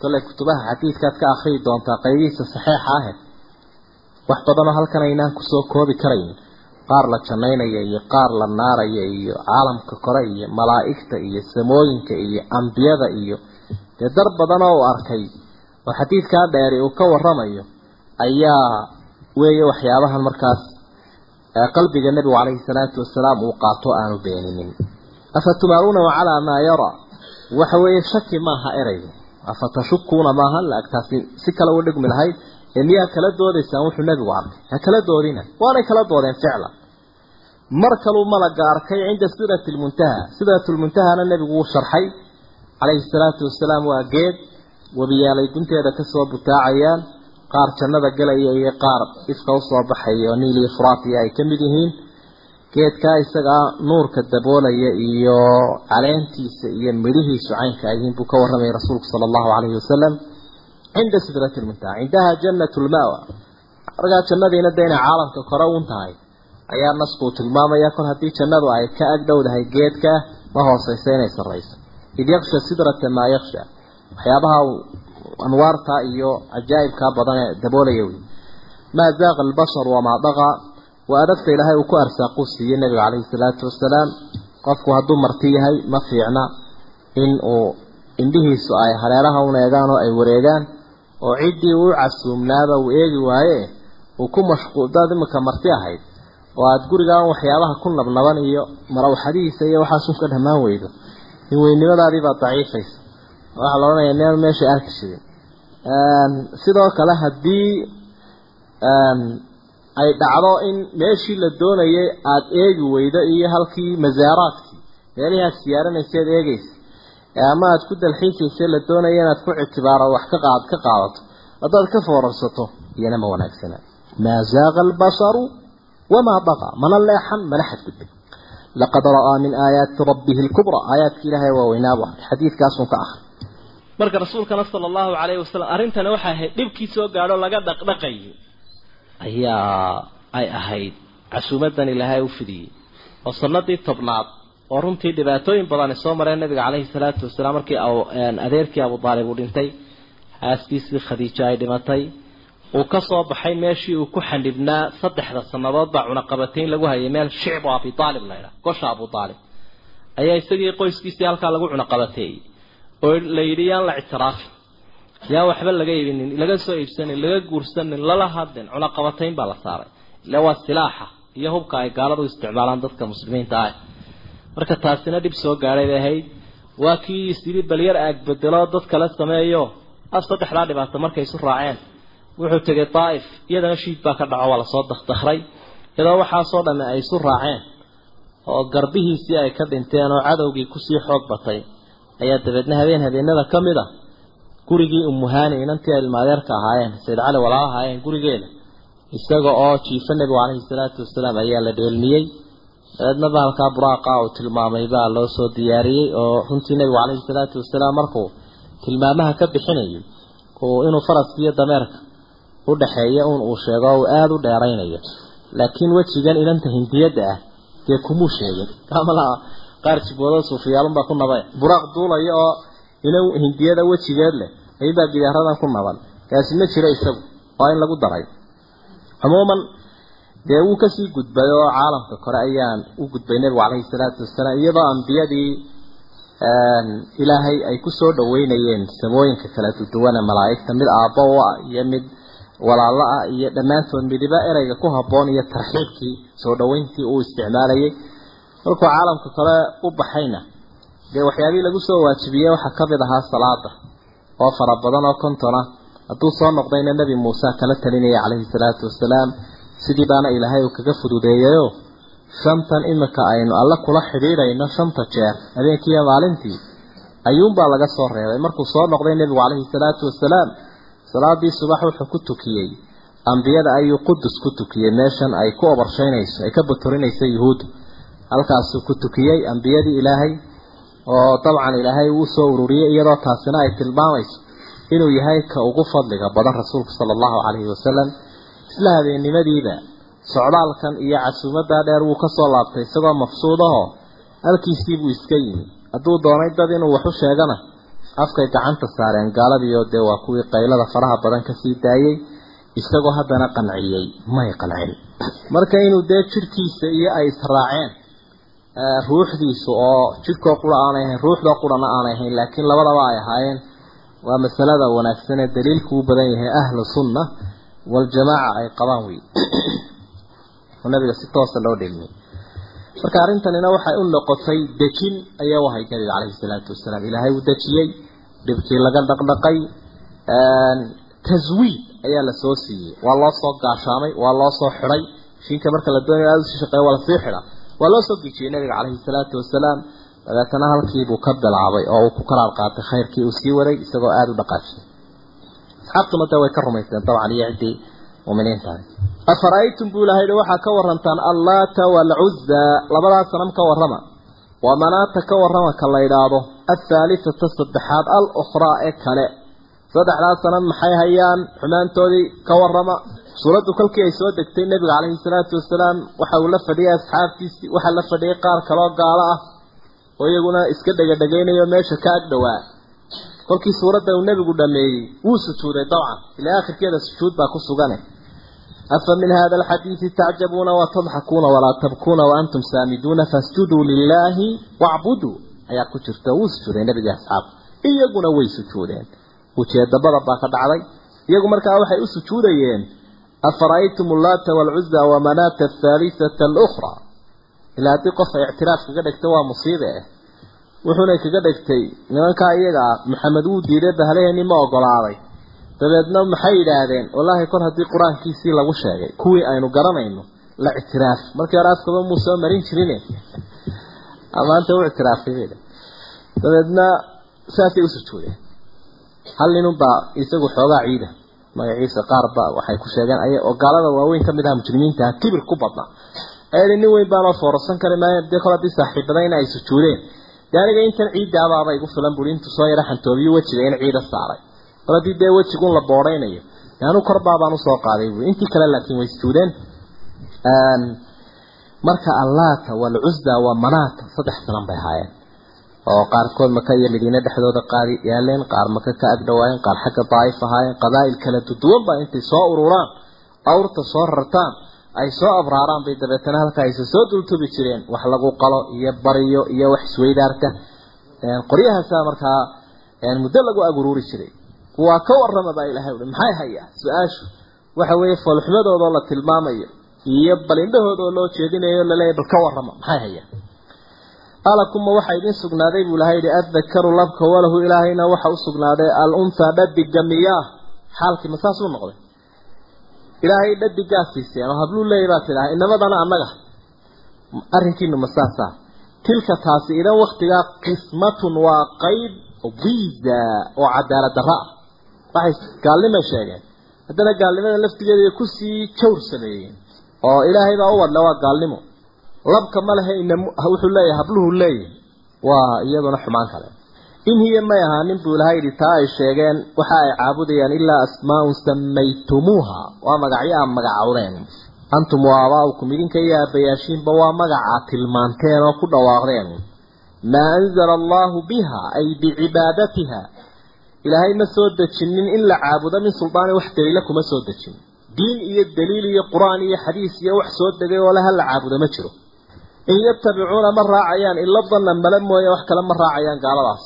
Speaker 2: kollay kutubaha xadiidkaad ka akhriyi doontaa qaybihiisa saxiixa ahe wax badanoo halkan aynaan ku soo koobi karayn. Qaar la jannaynaya iyo qaar la naaraya iyo caalamka kore iyo malaa'igta iyo samooyinka iyo ambiyada iyo dee dar badanoo uu arkay. Oo xadiidkaa dheeri uu ka warramayo ayaa weeye waxyaabahan markaas qalbiga nebigu calayhi salaatu wasalaam uu qaato aanu beeninin. Afa tumaaruunahu calaa maa yara? Waxa weeye shaki maaha eraygu afa tashukuuna maaha laagtaasi si kale u dhigmi lahayd ee miyaa kala doodaysaan wuxuu nebigu arkay ha kala doodina. Waanay kala doodeen ficlan mar kaluu malaga arkay cinda sidrati lmuntaha sidratulmuntahana nebigu wuu sharxay. Calayhi salaatu wasalaam waa geed. Webiyaalay gunteeda ka soo butaacayaan. Qaar jannada galaya iyo qaar ifka u soo baxaya oo niil iyo furaatiya ay ka mid yihiin. Geedkaa isagaa nuurka daboolaya iyo caleentiisa iyo midhihiisu caynka ay yihiin buu ka warramayay rasuulku sala allahu calayhi wasalam cinda sidrati lmuntaha cindaha jannatu lmawa markaa jannadiina dee inay caalamka kore un tahay ayaa naskuu tilmaamaya kol haddii jannadu ay ka agdhowdahay geedka ma hooseysa inay sarrayso id yaksha sidrata maa yaksha waxyaabaha anwaarta iyo cajaa'ibkaa badan ee daboolaya wey maa zaaqa albashar wamaa daqa waa adagta ilaahay uu ku arsaaquu siiyey nebiga calayhi salaatu wasalaam qofku hadduu marti yahay ma fiicna in uu indhihiisu ay hareeraha un eegaan oo ay wareegaan oo ciddii uu casuumnaaba uu eegi waaye uu ku mashquul daad imika marti ahayd. Oo aada gurigaan waxyaabaha ku nabnaban iyo marawxadihiisa iyo waxaasun ka dhammaan weydo. In weynimadaadii baa daciifaysa. Waxaa la odhanayaa meel meesha arki jirin sidoo kale haddii ay dhacdo in meeshii la doonayay aada eegi weydo iyo halkii masaaraadkii meelihii aad siyaaranayseed eegeysa ama aada ku dalxiisayse la doonaya inaad ku ictibaaro wax ka qaad ka qaadato. Haddaad ka foorarsato iyana ma wanaagsana. Maa zaaqa albasaru wamaa daqa mana leexan mana xadgudbay laqad ra'aa min aayaati rabbihi lkubra aayaadka ilaahay waa weynaaba xadiidkaasun ka akhri
Speaker 3: marka rasuulkana sala allahu calayhi wasalam arrintani waxay ahayd dhibkii soo gaadho laga dhaqdhaqayay ayaa ay ahayd casuumadan ilaahay u fidiyey. Oo sanadii tobnaad oo runtii dhibaatooyin badani soo mareen nabiga caleyhi salaatu wasalaam markii adeerkii abu aalib uu dhintay. Xaaskiisii khadiijo ay dhimatay. Uu ka soo baxay meeshii uu ku xanibnaa saddexda sannadood baa cunaqabatayn lagu hayay meel shicbu abi aalib laydhaa gosha abu aalib ayaa isagii qoyskiisii halkaa lagu cunaqabateeyey oo la yidhi yaan la ictiraafin yaan waxba laga iibinin laga soo iibsanin laga guursanin lala hadlin cunaqabatayn baa la saaray. Ile waa silaaxa iyo hubka ay gaaladu isticmaalaan dadka muslimiinta ah marka taasina dhib soo gaadhay bay ahayd waa kii isyidhi balyar aag bedelo dad kale sameeyo. Af saddexdaa dhibaato markay isu raaceen. Wuxuu tegay daa'if iyadana shiid baa ka dhaco waa la soo dakdakray iyadoo waxaasoo dhamme ay isu raaceen. Oo garbihiisii ay ka dhinteen oo cadowgii ku sii xoog batay. Ayaa dabeedna habeen habeenada ka mid a gurigii umuhaani inantii ilmaadeerka ahaayeen sayid cali walaal ahaayeen gurigeeda. Isaga oo jiifo nebigu caleyhi salaatu wasalaam ayaa la dheelmiyey dabeedna bahalkaa buraaqa uu tilmaamay baa loo soo diyaariyey oo runtii nebigu caleyhi salaatu wasalaam markuu tilmaamaha ka bixinayay uu inuu faraska iyo dameerka u dhaxeeya un uu sheego uu aada u dheeraynayo. Laakiin wejigan inanta hindiyadda ah dee kumuu sheegin kamala qaar jiboodo suufiyaalunbaa ku nabay. Buraaq duulaya oo ina hindiyada wejigeed leh ayuunbaa gidaaradan ku naban
Speaker 2: kaasi ma jiro isagu waa in lagu daray. Cumuuman dee wuu ka sii gudbay oo caalamka kore ayaan u gudbay nebigu caleyhi salaatu wasalaam iyadoo ambiyadii ilaahay ay ku soo dhaweynayeen samooyinka kala duduwana malaa'igta mid aabbo u ah iyo mid walaalo ah iyo dhammaantood midiba ereyga ku habboon iyo tarxiibkii soo dhaweyntii uu isticmaalayay. Markuu caalamka kale u baxayna dee waxyaabihii lagu soo waajibiyey waxaa ka mid ahaa salaada oo fara badan oo kontona hadduu soo noqdayna nebi muuse kala talinaya caleyhi salaatu wasalaam sidii baana ilaahay uu kaga fududeeyayo shantan imika aynu alle kula xidhiidhayno shanta jeer habeenkiiyo maalintii ayuunbaa laga soo reebay. Markuu soo noqday nebigu caleyhi salaatu wasalaam salaadii subax wuxuu ku tukiyey. Ambiyada ayuu qudus ku tukiyey meeshan ay ku obarshaynayso ay ka baturinayso yuhuudda halkaasuu ku tukiyey ambiyadii ilaahay oo dabcan ilaahay uu soo ururiyey iyadoo taasina ay tilmaamayso inuu yahay ka ugu fadliga badan rasuulku sala allahu calayhi wasalam isla habeennimadiiba socdaalkan iyo casuumadaa dheer wuu ka soo laabtay isagoo mafsuudahoo halkiisiibuu iska yimi hadduu doonay dad inuu waxu sheegana afkay gacanta saareen gaaladiioo dee waa kuwii qaylada faraha badan ka sii daayey isagoo haddana qanciyey. May qancin. Marka inuu dee jidhkiisa iyo ay israaceen ruuxdiisu oo jidhkoo qura aanay ahayn ruuxdoo qurana aanay ahayn laakiin labadaba ay ahaayeen waa masalada wanaagsan ee daliilku u badan yahay ahlu sunna waljamaaca ay qabaan wey oo nabiga si toosa loo dhelmiyey marka arrintanina waxay u noqotay dejin ayaa u ahayd nabiga caleyhi salaatu wasalaam ilaahay uu dejiyey dhibkii laga dhaqdhaqay taswiid ayaa la soo siiyey waa loo soo gaashaamay waa loo soo xidhay shinka marka la doonayo aada u sii shaqeeya waa la sii xidha waa loo soo gejiyey nabiga caleyhi salaatu wasalaam dabeetana halkiibuu ka bilaabay oo uu ku kalaal qaatay khayrkii uu sii waday isagoo aada u dhaqaajiyay asxaabtuna dee way ka rumaysteen dabcan iyo ciddii muminiintahay afara'aytum buu ilahay waxaa ka warantaan allaata waalcuzza labadaas sanam ka warrama waa manaata ka warrama ka la yidhaahdo athaalithata saddexaad al ukhraa ee kale saddexdaas sanam maxay hayaan xumaantoodii ka warrama suuraddu kolkii ay soo degtay nebiga caleyhi salaatu wasalaam waxa uu la fadhiyay asxaabtiisii waxaa la fadhiyay qaar kaloo gaalo ah oo iyaguna iska dhegadhegaynayo meesha ka ag dhowaa kolkii suuradda uu nebigu dhameeyey wuu sujuuday dabcan. Ilaa akhirkeeda sujuud baa ku sugane afa min hada alxadiidi tacjabuuna watadxakuuna walaa tabkuuna waantum saamiduuna fasjuduu lilaahi wacbuduu. Ayaa ku jirta wuu sujuuday nebigii asxaabta iyaguna way sujuudeen. Ujeedabada baa ka dhacday. Iyagu markaa waxay u sujuudayeen afara'aytum allaata waalcuza wamanaata athaalisata alukhraa ilaa haddii qof ay ictiraaf kaga dhigta waa musiibe. eh wuxuuna kaga dhigtay nimankaa iyaga ah maxamed wuu diiday bahalaheenii ma ogolaaday. Dabeedna maxay yidhaahdeen? Wallaahi kor haddii qur'aankiisii lagu sheegay kuwii aynu garanayno la ictiraaf. Markii hore afkaba muu soo marin jirine. Maanta u ictiraafay dabeedna saasay u sujuudeen. Hal ninunbaa isagu xoogaa ciida. Magaciisa qaarba waxay ku sheegeen ay oo waaweyn ka mid aha mujrimiinta kibir ku badnaa. Ee nin weyn baanoo foorarsan kari maayo dee kol haddii saaxiibadayna ay sujuudeen dee aniga intan ciidaabaaba igu filan buri intuu soo yara xantoobiyo wejiga in ciida saaray. Kol haddii dee wejigun la boodhaynayo yaanu korbaabaan u soo qaaday buui intii kale laakiin way sujuudeen marka allaata waalcuzza waa manaata saddex sanan bay ahaayeen. Oo qaarkood maka iyo madiine dhexdooda qaadi yaaleen qaar maka ka agdhawaayeen qaar xagga daa'if ahaayeen qabaa'il kala duduwan baa intay soo ururaan awrta soo rartaan ay soo abraaraan bay dabeetana halka ayse soo dultubi jireen wax lagu qalo iyo bariyo iyo wax isweydaarta qoryahaasaa markaa muddo lagu aguruuri jiray. Kuwaa ka warrama baa ilahay uhi maxay hayaa su'aashu waxa weeye foolxumadoodoo la tilmaamayo iyo balindhahoodoo loo jeedinayo laleeyahy bal ka warrama. Maxay hayaa alakuma waxaa idin sugnaaday buu ilahay yihi addakaru labka walahu ilaahayna waxa u sugnaaday al unthaa dhadiga miyaah xaalkii ma noqday ilaahay dhadigaa siiseen oo habluu leeyahy baa tidhaha inamadana annaga arrinkiinu ma saasaa tilka taasi idan waktigaa qismatun waa qeyb biza oo cadaalad darra ah. Waxay gaalnimay sheegeen. Haddana gaalnimada laftigeeda ku sii jawr sameeyeen. Oo ilaahay baa u wadle waa gaalnimo. Labka ma lehe ina wuxuu leeyahay habluhu leeyahy waa iyaduna xumaan kale in hiya may ahaanin buu ilahay yidhi taa ay sheegeen waxa ay caabudayaan ilaa asmaaun samaytumuuha waa magacyo aad magacowdeen antum wa aabaa'ukum idinka iyo aabayaashiinba waa magacaa tilmaanteen oo ku dhawaaqdeen. Maa anzala allahu biha ay bicibaadatiha. Ilaahay ma soo dejinin in la caabudo min suldaani wax daliila kuma soo dejin. Diin iyo daliil iyo qur'aan iyo xadiis iyo wax soo degay oo laha la caabudo ma jiro. In yatabicuuna ma raacayaan ila danna mala mooye wax kale ma raacayaan gaaladaas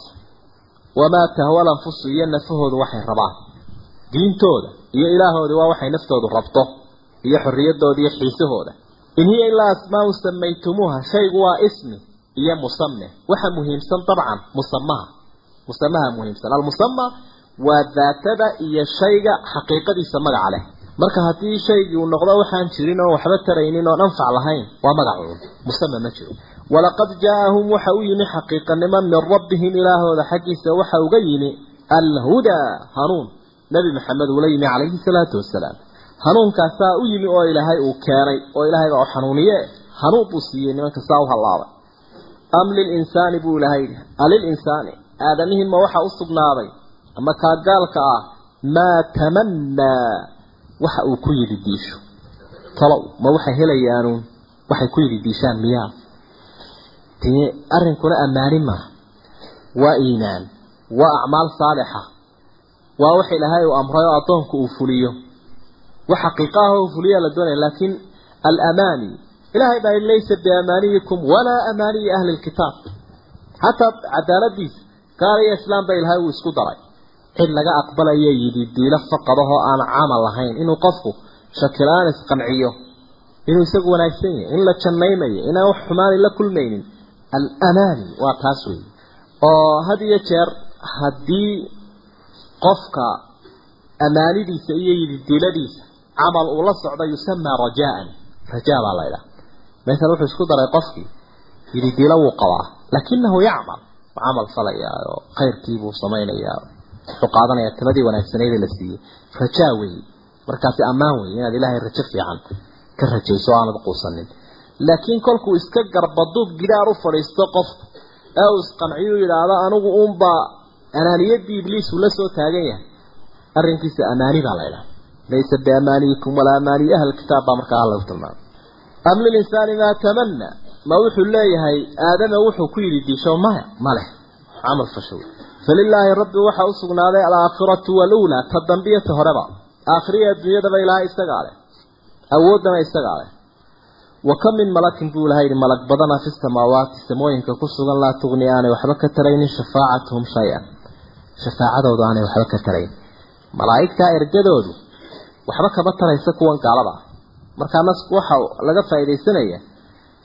Speaker 2: wamaa tahwa lanfusu iyo nafahoodu waxay rabaan diintooda iyo ilaahoodi waa waxay naftoodu rabto iyo xorriyadooda iyo xiisahooda in hiya ilaa asmaau samaytumuuha shaygu waa ismi iyo musame waxa muhiimsan dabcan musamaha musamaha muhiimsan almusama waa daatada iyo shayga xaqiiqadiisa magaca leh marka haddii shaygii uu noqdo waxaan jirin oo waxba taraynin oon anfac lahayn waa magacuun musame ma jiro walaqad jaaahum waxa u yimi xaqiiqanimo min rabbihim ilaahooda xaggiisa waxa uga yimi alhudaa hanuun. Nabi maxamed uula yimi calayhi salaatu wasalaam hanuunkaasaa u yimi oo ilaahay uu keenay oo ilaahay baa u xanuuniye hanuun buu siiyey nimanka saa u hallaabay am lilinsaani buu yidhi alilinsaani aadamihinma waxa u sugnaaday ama kaa gaalka ah maa tamannaa waxa uu ku yidhi diisho. Talow ma waxay helayaanuun waxay ku yidhi diishaan miyaa dee arrinkuna ammaani maaha. Waa iimaan waa acmaal saalixa. Waa wax ilaahay uu amray oo addoonku uu fuliyo. Wax xaqiiqa ah oo uu fuliyaa la doonaya laakiin alamaani ilaahay baa laysa biamaaniyikum walaa amaaniyi ahli lkitaab xataa cadaaladiisa gaal iyo islaam ba ilaahay uu isku daray. Cid laga aqbalaya yidhi diilo faqadahoo aan camal lahayn inuu qofku shakilaan isqanciyo inuu isagu wanaagsan yahay in la jannaynayo inaan wax xumaani la kulmaynin alamaani waa taas wey oo had iyo jeer haddii qofka amaanidiisa iyo yididiiladiisa camal uu la socdo yusamaa rajaan rajaa baa laydhaha masala wuxuu isku daray qofkii yididiilo wuu qabaa laakinahu yacmal camal falayaa oo khayrkiibuu samaynayaa wuxuu qaadanayaa timadii wanaagsaneyd la siiyey. Rajaa weeye markaasi ammaan weeye inaad ilaahay rajo fiican ka rajayso aanad quusanin laakiin kolkuu iska garbaduub gidaar u fadhiisto qofku ee uu isqanciyu yidhaahdo anigu uunbaa anaaniyadii ibliis uu la soo taagan yahay. Arrinkiisa amaani baa laydhaha laysa biamaaniyikum walaa amaaniyi ahl kitaab baa markaa alla u am lilinsaani maa tamana ma wuxuu leeyahay aadama wuxuu ku yidhi diisho maya ma leh. Camal fashow falilaahi rabbi waxaa u sugnaaday alaakhiratu waluulaa ta dambiya ta horeba. Aakhiriya adduunyadaba ilaahay isagaa leh. Awooddana isagaa leh wa kam min malakin buu ilahay yidhi malag badana fi samaawaati samooyinka ku sugan laa tugni aanay waxba ka taraynin shafaacatuhum shay-an. Shafaacadoodu aanay waxba ka tarayn malaa'igtaa ergadoodu waxba kama taraysa kuwan gaalada. Markaa nasku waxa laga faaidaysanaya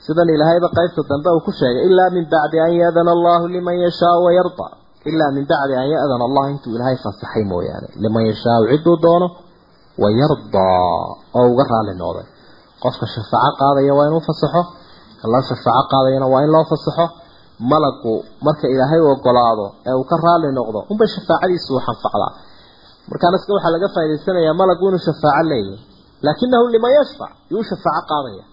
Speaker 2: sidan ilaahayba qaybta dambe uu ku sheegay ilaa min bacdi an yaadana allahu liman yashaau wayarda ilaa min bacdi an ya-dana allah intuu ilaahay fasaxay cidduu qofka shafaaco qaadaya waa inuu fasaxo kala shafaaco qaadayana waa in loo fasaxo. Malagu marka ilaahay u ogolaado ee uu ka raali noqdo unbay shafaacadiisu u xanfacdaa. Markaa naska waxaa laga faa'idaysanayaa malagu inuu shafaaco leeyahay laakinahu liman yashfac yuu shafaaco qaadaya.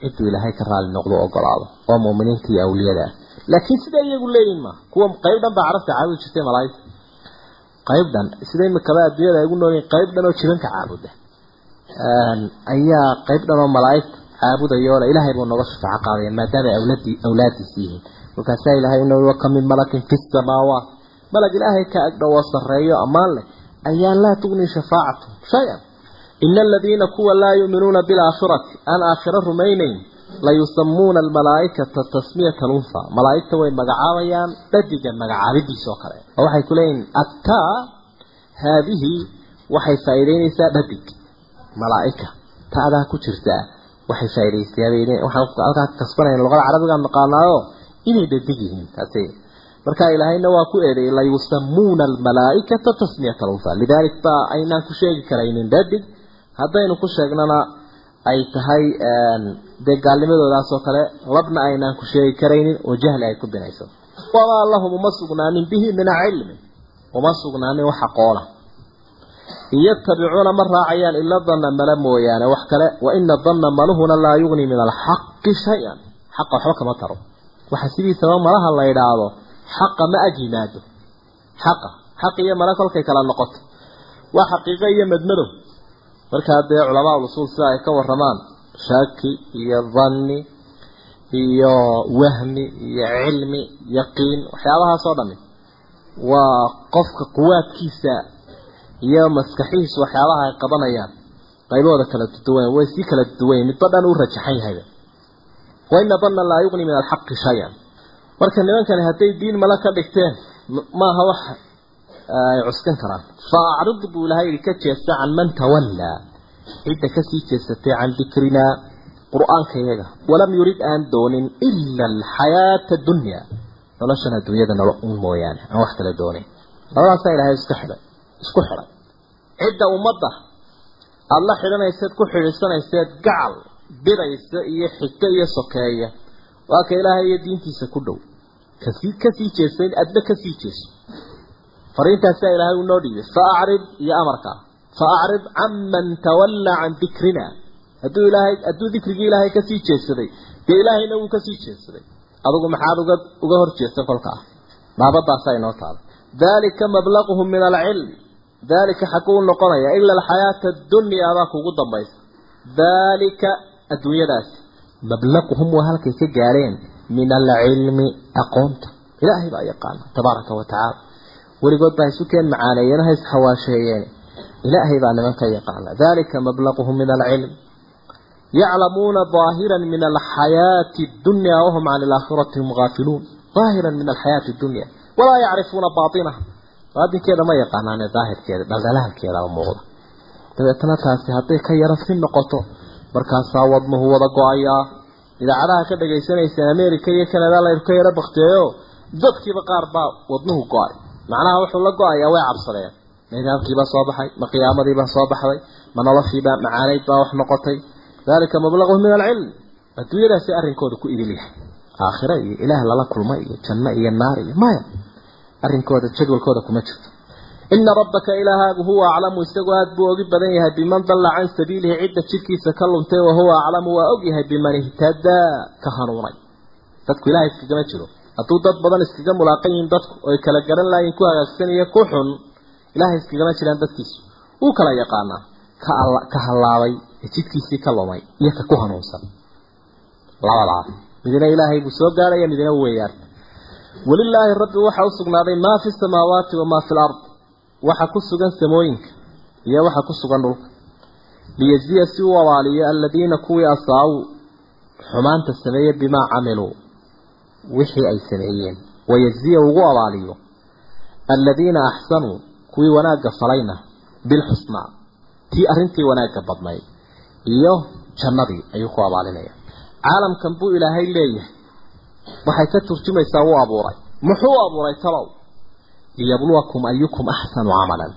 Speaker 2: Ciduu ilaahay ka raali noqdo ogolaado oo muuminiinta iyo awliyada. Ah laakiin sida iyagu leeyihiin ma? Kuwa qayb dhan baa carabta caabudi jirtay malaaigta. Qayb dhan sida imikaba adduunyada ay ugu noolyihin qayb dhan oo jibanka caabuda ayaa qayb dhan oo malaaigta caabudaya oo ilaahay buu nooga shafaaco qaadaya maadaama ay awlaadii awlaadiisi yihiin markaasaa ilaahay inuu waka min malakin fi samaawaat. Malag ilaahay ka agdhow oo sarreeyo ammaan leh ayaan laa tugni shafaacatu shay-an. Ina aladiina kuwa laa yuuminuuna bilaakhirati aan aakhiro rumaynayn layusamuuna almalaaikata tasmiyata lunha malaaigta way magacaabayaan dhadiga magacaabidiisa oo kale. Oo waxay ku leeyihiin attaa haadihi waxay faa'iideynaysaa dhadig malaaika. Ta'daa ku jirtaa waxay faa'iidaysaa waxaan halkaa kasbanayna luqada carabiga naqaanaayo inay dhadig yihiin taasi marka ilaahayna waa ku eedeeyay layusamuuna almalaaikata tasmiyata lunha lidalik baa aynaan ku sheegi karaynin dhadig. Haddaynu ku sheegnana ay tahay dee gaalnimadoodaas oo kale labna aynaan ku sheegi karaynin oo jahli ay ku binayso wamaa lahum uma sugnaanin bihi min cilmi uma sugnaanin wax aqoona iyatabicuuna ma raacayaan ila danna mala mooyaane. Wax kale wa ina danna maluhuna laa yugni min alxaqi shay-an. Xaqa waxba kama taro. Waxa sidiisaba malaha la idhaahdo xaqa ma ag yimaado. Xaqa xaq iyo mala kolkay kala noqoto. Waa xaqiiqo iyo madmadow markaa dee culamaa usuul sida ay ka waramaan shaki iyo dhanni iyo wahmi iyo cilmi yaqiin waxyaabahaas oo dhami waa qofka quwaadkiisa iyo maskaxihiisa waxyaabaha ay qabanayaan qaybahooda kala duwan way sii kala duwan midba dhan u rajaxan yahay. Wa ina danna laa yuqni min alxaqi shay-an. Marka nimankani hadday diin mala ka dhigteen maaha wax ay cuskan karaan. Fa acrid buu ilahay yidhi ka jeesta can man tawallaa. Cidda ka sii jeesatay can dikrinaa qur'aanka iyaga. Walam yurid aan doonin ila alxayaata dunya. Noloshan adduunyada nolo un mooyaane aan wax kala doonin. Labadaasaa ilahay iska xidhay isku xidhay cidda ummadda aada la xidhanayseed ku xidhiidsanayseed gacal bidaysa iyo xigto iyo sokeeya waa ka ilaahay iyo diintiisa ku dhow. Kasii ka sii jeesayn adna ka sii jeeso. Fariintaasaa ilaahay uu noo dhiibay fa acrid iyo amarkaa fa acrid canman tawallaa can dikrina. Hadduu ilaahay hadduu dikrigii ilaahay ka sii jeedsaday dee ilaahayna wuu ka sii jeedsaday adugu maxaad uga uga hor jeesta kolkaa naabadaasaa inoo taala dalika mablaquhum min alcilm daalika xaguu noqonaya ila alxayaata addunyaa baa kugu dambaysa. Daalika adduunyadaasi mablaquhum waa halkay ka gaareen min alcilmi aqoonta. Ilaahay baa yaqaana tabaaraka wa tacaala. Weligood baa isu keen macaaneeyeen ha isxawaasheeyeen ilaahay baa nimanka yaqaana. Daalika mablaquhum min alcilm yaclamuuna daahiran min alxayaati addunyaa wahum can ilaakhirati hum gaafiluun daahiran min alxayaati addunya. Walaa yacrifuuna baatinaha raadinkeeda ma yaqaanaane daahirkeeda dhaldhalaalkeeda muuqda. Dabeetana taasi hadday ka yarasi noqoto markaasaa wadnuhu wada go'ayaa idaacadaha ka dhagaysanaysa america iyo canada la ka yaro bakteeyo dadkiiba qaar baa wadnuhu go'ay. Macnaha wuxuu la go'ayaa way cabsadeen. Nidaamkiibaa soo baxay ma qiyaamadiibaa soo baxday ma noloshiibaa macaanayd baa wax noqotay. Dalika mablaquhu min alcilm adduunyadaasi arrinkooda ku idil yahay aakhira iyo ilaah lala kulma iyo janno iyo naar iyo maya arrinkooda jadwalkooda kuma jirto. Ina rabbaka ilaahaagu huwa aclamu isagu aada buu ogi badan yahay biman dalla can sabiilihi cidda jidhkiisa ka luntay wa huwa aclamu waa og yahay biman ihtadaa ka hanuunay. Dadku ilahay iskagama jiro. Hadduu dad badan iskaga mulaaqan yihiin dadku oy kala garan laayiin ku hagaagsan iyo ku xun ilahay iskagama jiraan dadkiisu. Wuu kala yaqaanaa ka hallaabay ee jidkiisii ka lumay iyo ka ku hanuunsan. Labadaas midna ilaahay buu soo gaaraya midna weeyaan walilaahi rabbi waxa u sugnaaday maa fi samaawaati wamaa fi lard waxa ku sugan samooyinka iyo waxa ku sugan dhulka. Liyaziya si uu abaaliyo aladiina kuwii asaawu xumaanta sameeyey bimaa camiluu wixii ay sameeyeen. Wayaziya ugu abaaliyo aladiina axsanuu kuwii wanaagga falayna bilxusnaa tii arrintii wanaagga badnayd iyo jannadii ayuu ku abaalinaya. Caalamkan buu ilaahay leeyahay waxay ka turjumaysaa wuu abuuray. Muxuu abuuray talow? Liyabluwakum ayukum axsanu camalan.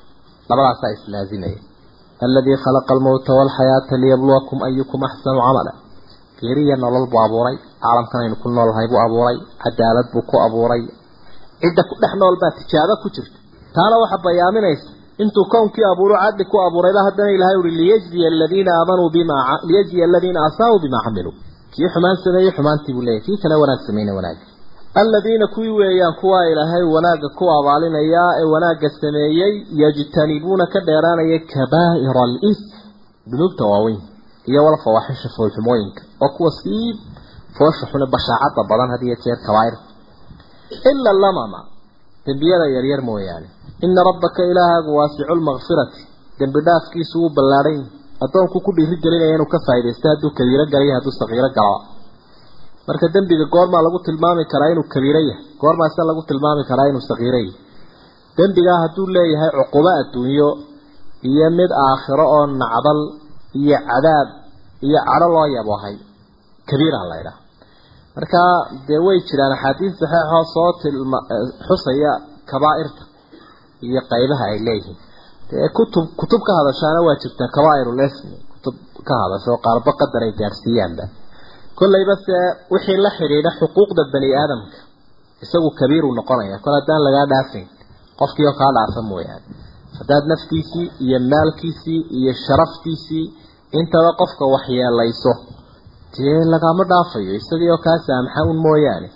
Speaker 2: Labadaasaa islaazimaya aladii khalaqa almowta walxayaata liyabluwakum ayukum axsanu camala geeriya nolol buu abuuray. Caalamkan aynu ku noolnahay buu abuuray. Cadaalad buu ku abuuray. Cidda ku dhex nool baa tijaabo ku jirta. Taana waxa bayaaminaysa intuu kownkii abuuro cadli ku abuurayba haddana ilahay uhi liyajziya aladiina aamanuu bima liyajziya aladiina asaabuu bimaa camiluu kii xumaan sameeyey xumaantii buu leeyahy kii kale wanaag sameeyna wanaag. Aladiina kuwii weeyaan kuwaa ilaahay wanaagga ku abaalinayaa ee wanaagga sameeyey yajtanibuuna ka dheeraanaya kabaa'ira al-is dunuubta waaweyn iyo wal fawaaxisha foolxumooyinka oo kuwa sii foosha xune bashaacadda badan had iyo jeer kabaa'ir. Ila lamama dembiyada yaryar mooyaane. Ina rabbaka ilaahaagu waasicu lmakfirati dembi dhaafkiisu wuu ballaadhan addoonku ku dhiiri gelinaya inuu ka faaidaysto hadduu kabiiro galaya hadduu saqiiro galaba marka dembiga goormaa lagu tilmaami karaa inuu kabiiro yahay goormaase lagu tilmaami karaa inuu saqiiro yahay. Dembigaa hadduu leeyahay cuqubo adduunyo iyo mid aakhiro oo nacdal iyo cadaab iyo cadho loo yabohay kabiiraha la ydhaha marka dee way jiraan axaadiis saxeixoo soo tilma xusaya kabaa'irta iyo qaybaha ay leeyihiin kutub kutub ka hadashaana waa jirtaa kabaairulesmi kutub ka hadasho qaarba qadar ay gaadhsiiyaanba kollayba se wixii la xidhiidha xuquuqda bani aadamka isagu kabiiruu noqonaya. Kol haddaan lagaa dhaafayn qofkii oo kaa dhaafa mooyaane. Haddaad naftiisii iyo maalkiisii iyo sharaftiisii intaba qofka waxyeelayso dee lagama dhaafayo. Isagii oo kaa saamaxa un mooyaane.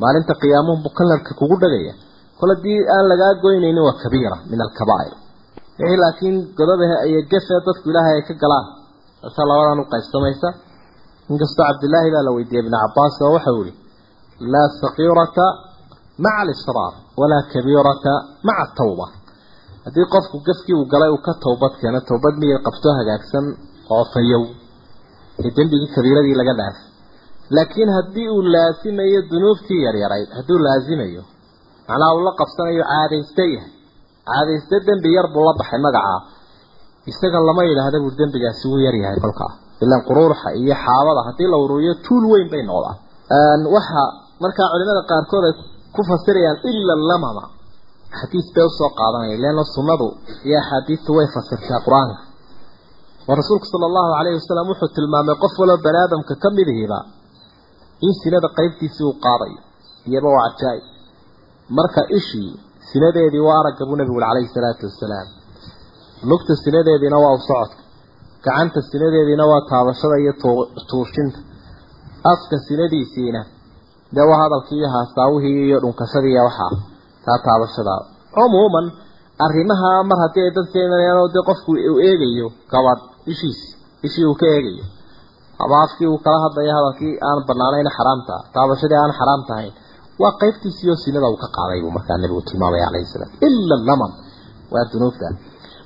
Speaker 2: Maalinta qiyaamuhu bukalarka kugu dhagaya. Kol haddii aan lagaa goynaynin waa kabiira min alkabaa'ir wixii laakiin godobaha iyo gefee dadku ilaahay ay ka galaan. Taasaa labadan u qaybsamaysa. Inkastoo cabdillaahi baa la weydiiyey ibnu cabbaas oo waxau ihi laa sakiirata maca alisraar walaa kabiirata maca atawba haddii qofku gafkii uu galay uu ka towbad keeno towbad miyay qabto hagaagsan oo fayow ee dembigii kabiiradii laga dhaafay laakiin haddii uu laasimayo dunuubtii yaryarayd hadduu laasimayo macnaha uu la qabsanayo caadaysta yahay caadaysta dembi yar buu la baxay magacaa isaga lama yidhaahda buu dembigaasi wuu yaryahay kolkaa ilaan quruurxa iyo xaabada haddii la uruuriyo tuul weyn bay noqdaan waxa markaa culimada qaarkood ay ku fasirayaan ila lamama. Xadiis bay u soo qaadanaya leanna sunnadu iyo axaadiistu way fasirtaa qur'aanka. Oo rasuulku sala allahu calayhi wasalam wuxuu tilmaamay qof waloo bani aadamka ka midihiba in sinada qaybtiisii uu qaadayo iyaba waa cajaa'ib marka ishii sinadeedii waa aragga buu nabigu uri calayhi salaatu wasalaam lugta sinadeediina waa u socodka gacanta sinadeediina waa taabashada iyo tuushinta afka sinadiisiina dee waa hadalkii iyo haasaawihii iyo dhunkashadii waxaa taa taabashadaa cumuuman arrimaha mar haddii ay dadka imanayaan oo dee qofku uu eegayo gabadh ishiisi ishii uu ka eegayo. Ama afkii uu kala hadlayo hadalkii aan banaanayn xaraamta taabashadii aan xaraam tahayn waa qaybtiisii oo sinada uu ka qaaday buu markaa nabigu tilmaamaya calayhi salaam. Ila lamam waa dunuubta.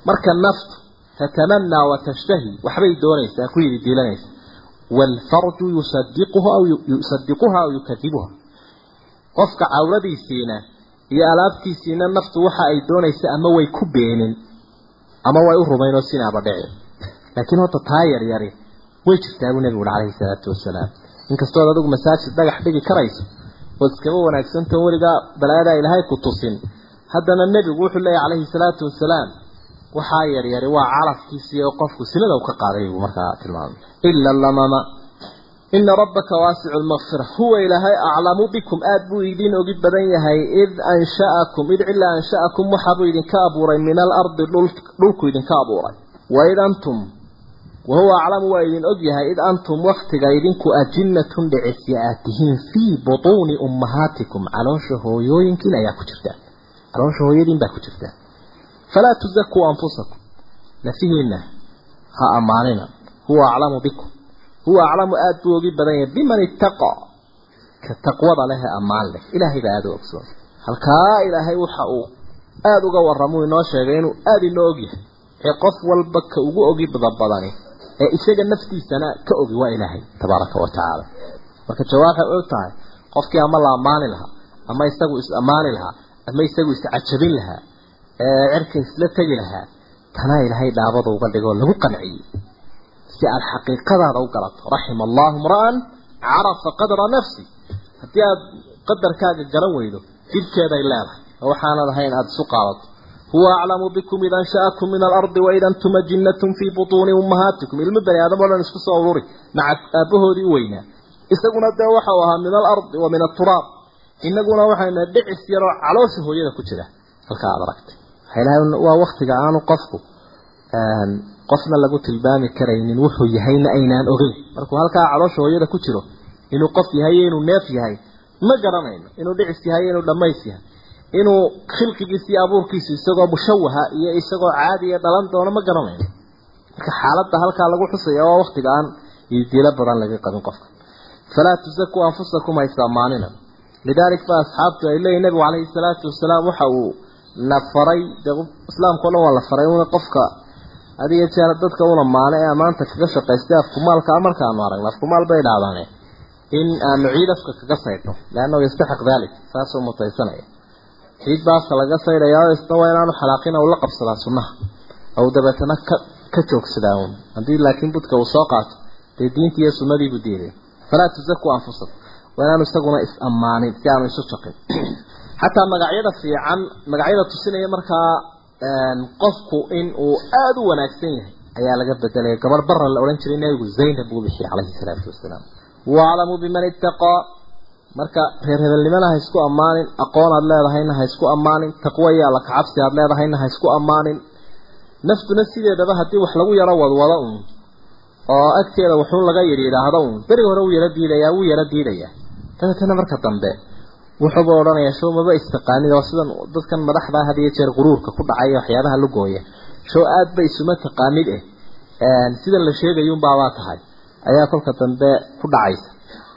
Speaker 2: Marka naftu tatamanaa wa tashtahi waxbay doonaysaa ku yidi diilanaysa. Waalfarju yusadiquha aw yusadiquha aw yukadibuha. Qofka cawradiisiina iyo alaabtiisiina naftu waxa ay doonaysa ama way ku beenin ama way u rumayn oo sinaaba dhici. Laakiin horta taa yaryari way jirtaa buu nabigu uri calayhi salaatu wasalaam. Inkastood adigu masaajid dhagax dhigi karayso oo iskaba wanaagsantan weligaa balaayadaa ilaahay ku tusin. Haddana nebigu wuxuu leeyahy calayhi salaatu wasalaam waxaa yaryari waa calafkiisii oo qofku sinada u ka qaaday buu markaa tilmaamay. Ila lamama ina rabbaka waasicu lmaqfira huwa ilaahay aclamu bikum aada buu idin ogi badan yahay id ansha'akum id cilaa ansha'akum waxaabuu idinka abuuray min alardi dhulku idinka abuuray. Waid antum wahuwa aclamu waa idin og yahay id antum waktiga idinku ajinnatun dhicisya aad tihiin fii butuuni ummahaatikum caloosha hooyooyinkiin ayaa ku jirtaan caloosha hooyadiin baa ku jirtaan falaa tuzakuu anfusakum. Nafihiina ha ammaanina. Huwa aclamu bikum. Huwa aclamu aada buu ogi badan yahay. Biman ittaqaa ka taqwada leh ammaan leh. Ilaahay baa aada u ogsoon. Halkaa ilaahay waxa uu aada uga warramuu inoo sheegay inuu aada inoo ogyahay ee qof walba ka ugu ogi badabadani ee isaga naftiisana ka ogi waa ilaahay tabaaraka wa tacaala marka jawaab waxay og tahay qofkii ama la ammaani lahaa ama isagu is ammaani lahaa ama isagu iscajabin lahaa ee cirka isla tegi lahaa tanaa ilaahay dhaabada uga dhigoo lagu qanciyey. Si aad xaqiiqadaada u galato raxima allahu mra'an carafa qadra nafsi. Haddii aada qadarkaaga garan weydo dibkeeday leedahay waxaanad ahayn aada isu qaadato min alardi waid antum ajinnatun fii butuuni ummahaatikum ilmo bani aadam oo dhan isku soo ururi maca aabbahoodii u weynaa isaguna dee waxau ahaa min aturaab inaguna waxayna dhicis yaroo caloosha hooyada ku jira. Halkaa aad aragtay. Waa waktiga aanu qofku qofna lagu tilmaami karaynin wuxuu yahayna aynaan ogeyn. Markuu halkaa caloosha hooyada ku jiro inuu qof yahay inuu neef yahay ma garanayno. Inuu dhicis yahay inuu dhammays yahay inuu khilqigiisa iyo isagoo mushawaha iyo isagoo caadiya dhalan doono ma garanayno marka xaaladda halkaa lagu xusaya waa waktiga aan idiilo badan laga qabin qofka. Falaa tusakuu anfusakum haysaamaanina lidaalik ba asxaabtu ay leeyihiin nabigu calayhi salaatu wasalaam waxa uu na faray dee islaamka o dhan waa la faray una qofka adiga jeer dadka una maane ee amaanta kaga shaqaystay afkumaalka markaanu aragno afkumaal bay dhahdaane in aanu ciid afka kaga saydhno leannahu yastaxiq dalik saasuu mutaysanaya ciid baasa laga saydhaya oo isna waa inaanu xalaaqin ou la qabsadaa sunnaha. Ou dabeetana ka ka joogsadaa uun haddii laakiin budka uu soo qaato dee diintii iyo sunnadiibuu diiday. Falaa tusaku anfusakum. Waa inaanu isaguna is ammaanin si aanu isu jaqin xataa magacyada fiican magacyada tusinaya markaa qofku in uu aada u wanaagsan yahay ayaa laga bedelaya gabar bara la odhan jiray nabigu zaynab buu bixiyay calayhi salaatu wasalaam. Waaclamu biman ittaqaa marka reer hebelnimana ha isku ammaanin aqoon aad leedahayna ha isku ammaanin taqwo iyo alla kacabsi aad leedahayna ha isku ammaanin. Naftuna sideedaba haddii wax lagu yaro wadwado uun? Oo agteeda wuxuun laga yidhi idhaahdo uun beriga hore wuu yaro diidayaa wuu yaro diidayaa. Dabeetana marka dambe wuxuuba odhanayaa show maba istaqaanid oo sidan dadkan madaxdaa had iyo jeer quruurka ku dhacaya waxyaabaha la gooya show aad ba isuma taqaanid eh. Sidan la sheegayuunbaabaa tahay. Ayaa kolka dambe ku dhacaysa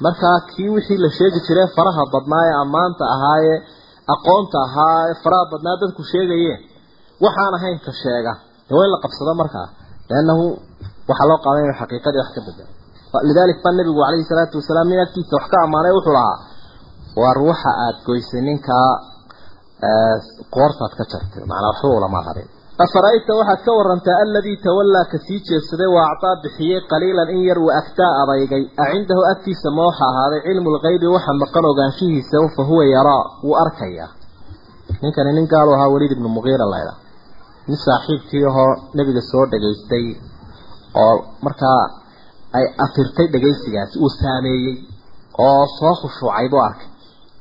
Speaker 2: markaa kii wixii la sheegi jiray faraha badnaa ee ammaanta ahaayee aqoonta ahaa ee faraha badnaa dadku sheegayeen waxaan ahayn ka sheega. Waa in la qabsado markaa liannahu waxaa loo qaadan inuu xaqiiqadii wax ka bedelo. Lidalik baa nabigu calayhi salaatu wasalaam nin agtiisa wax ka ammaanay wuxuu lahaa war waxa aada goysay ninkaa qoortaad ka jartay. Macnaa waxba ulama harin afara'ayta waxaad ka warantaa aladii tawallaa ka sii jeedsaday waa actaa bixiyey qaliilan in yar wa agtaa adeygay a cindahu agtiisa ma waxa ahaaday cilmu lgaybi waxa maqan ogaanshihiisa fa huwa yaraa wuu arkayaa ninkani nin gaalu ahaa weliid ibnu muqiira layda nin saaxiibkii ahoo nebiga soo dhegaystay oo markaa ay afirtay dhegaysigaasi uu saameeyey oo soo khushuucay buu arkay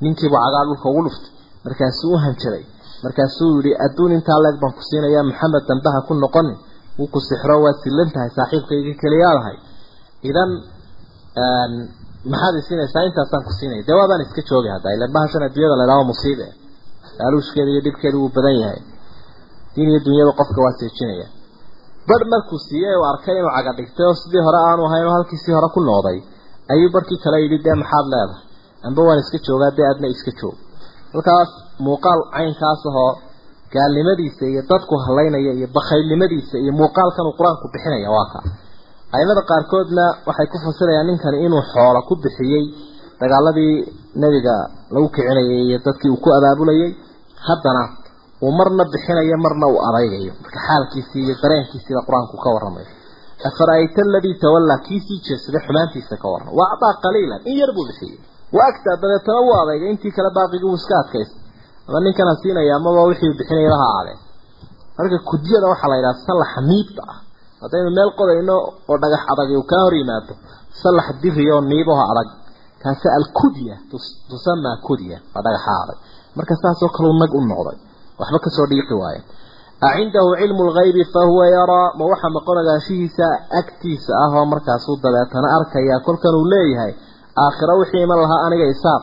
Speaker 2: ninkiibuu cagaa dhulka ugu dhuftay markaasuu u hanjaday markaasuu yihi adduun intaa leeg baan ku siinayaa maxamed dambaha ku noqonin wuu ku sixro waad sillan tahay saaxiibkaygii keliyaadahay idan maxaad isinaysaa intaasaan ku siinaya dee waabaan iska joogi hadda. Ilan bahashan adduunyada la idhaho musiibe. Aaluushkeeda iyo dhibkeeda wuu badan yahay. Diin iyo dunyada qofka waa seejinaya badh markuu siiyey uu arkay inuu caga dhigtay oo sidii hore aanu ahayn oo halkiisii hore ku noqday ayuu barkii kale yidhi dee maxaad leedahay? Amba waan iska joogaa dee adna iska joog. Halkaas muuqaal caynkaas ahoo gaalnimadiisa iyo dadku halaynaya iyo bakhaylnimadiisa iyo muuqaalkan uu qur'aanku bixinaya waa ka. Aimada qaarkoodna waxay ku fasirayaan ninkani inuu xoolo ku bixiyey dagaaladii nebiga lagu kicinayay iyo dadkii uu ku abaabulayay. Haddana uu marna bixinayo marna uu adaygayo marka xaalkiisii iyo dareenkiisiiba qur'aanku ka warramayo afara'ayta aladii tawallaa kiisii jeedsaday xumaantiisa ka warram. Waa acdaa qaliilan in yar buu bixiyey. Agtaa dabeetana wuu adeygay intii kale baaqigii wuu iska adkaystay ama ninkana siinaya amaba wixii bixinaya laha aadeen marka kudyada waxaa la yidhaha sallaxa miibta ah. Haddaynu meel qodayno oo dhagax adag uu kaa hor yimaado sallax diri oo niibaho adag kaasi alkudya tusamaa kudya waa dhagaxa adag. Marka saasoo kale nag u noqday. Waxba ka soo dhiiqi waaye cilmu lgaybi fahuwa yaraa ma waxa maqon ogaanshihiisa agtiisa ah oo markaasuu dabeetana arkaya kolkan uu leeyahay aakhiro wixii iman lahaa aniga isaab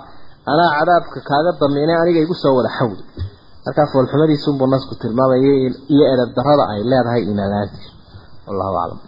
Speaker 2: anaa cadaabka kaaga damiinay aniga igu soo wada xawli markaa foolxumadiisunbuu nasku tilmaamayay iyo edab darada ay leedahay imaamaantii wallahu aclam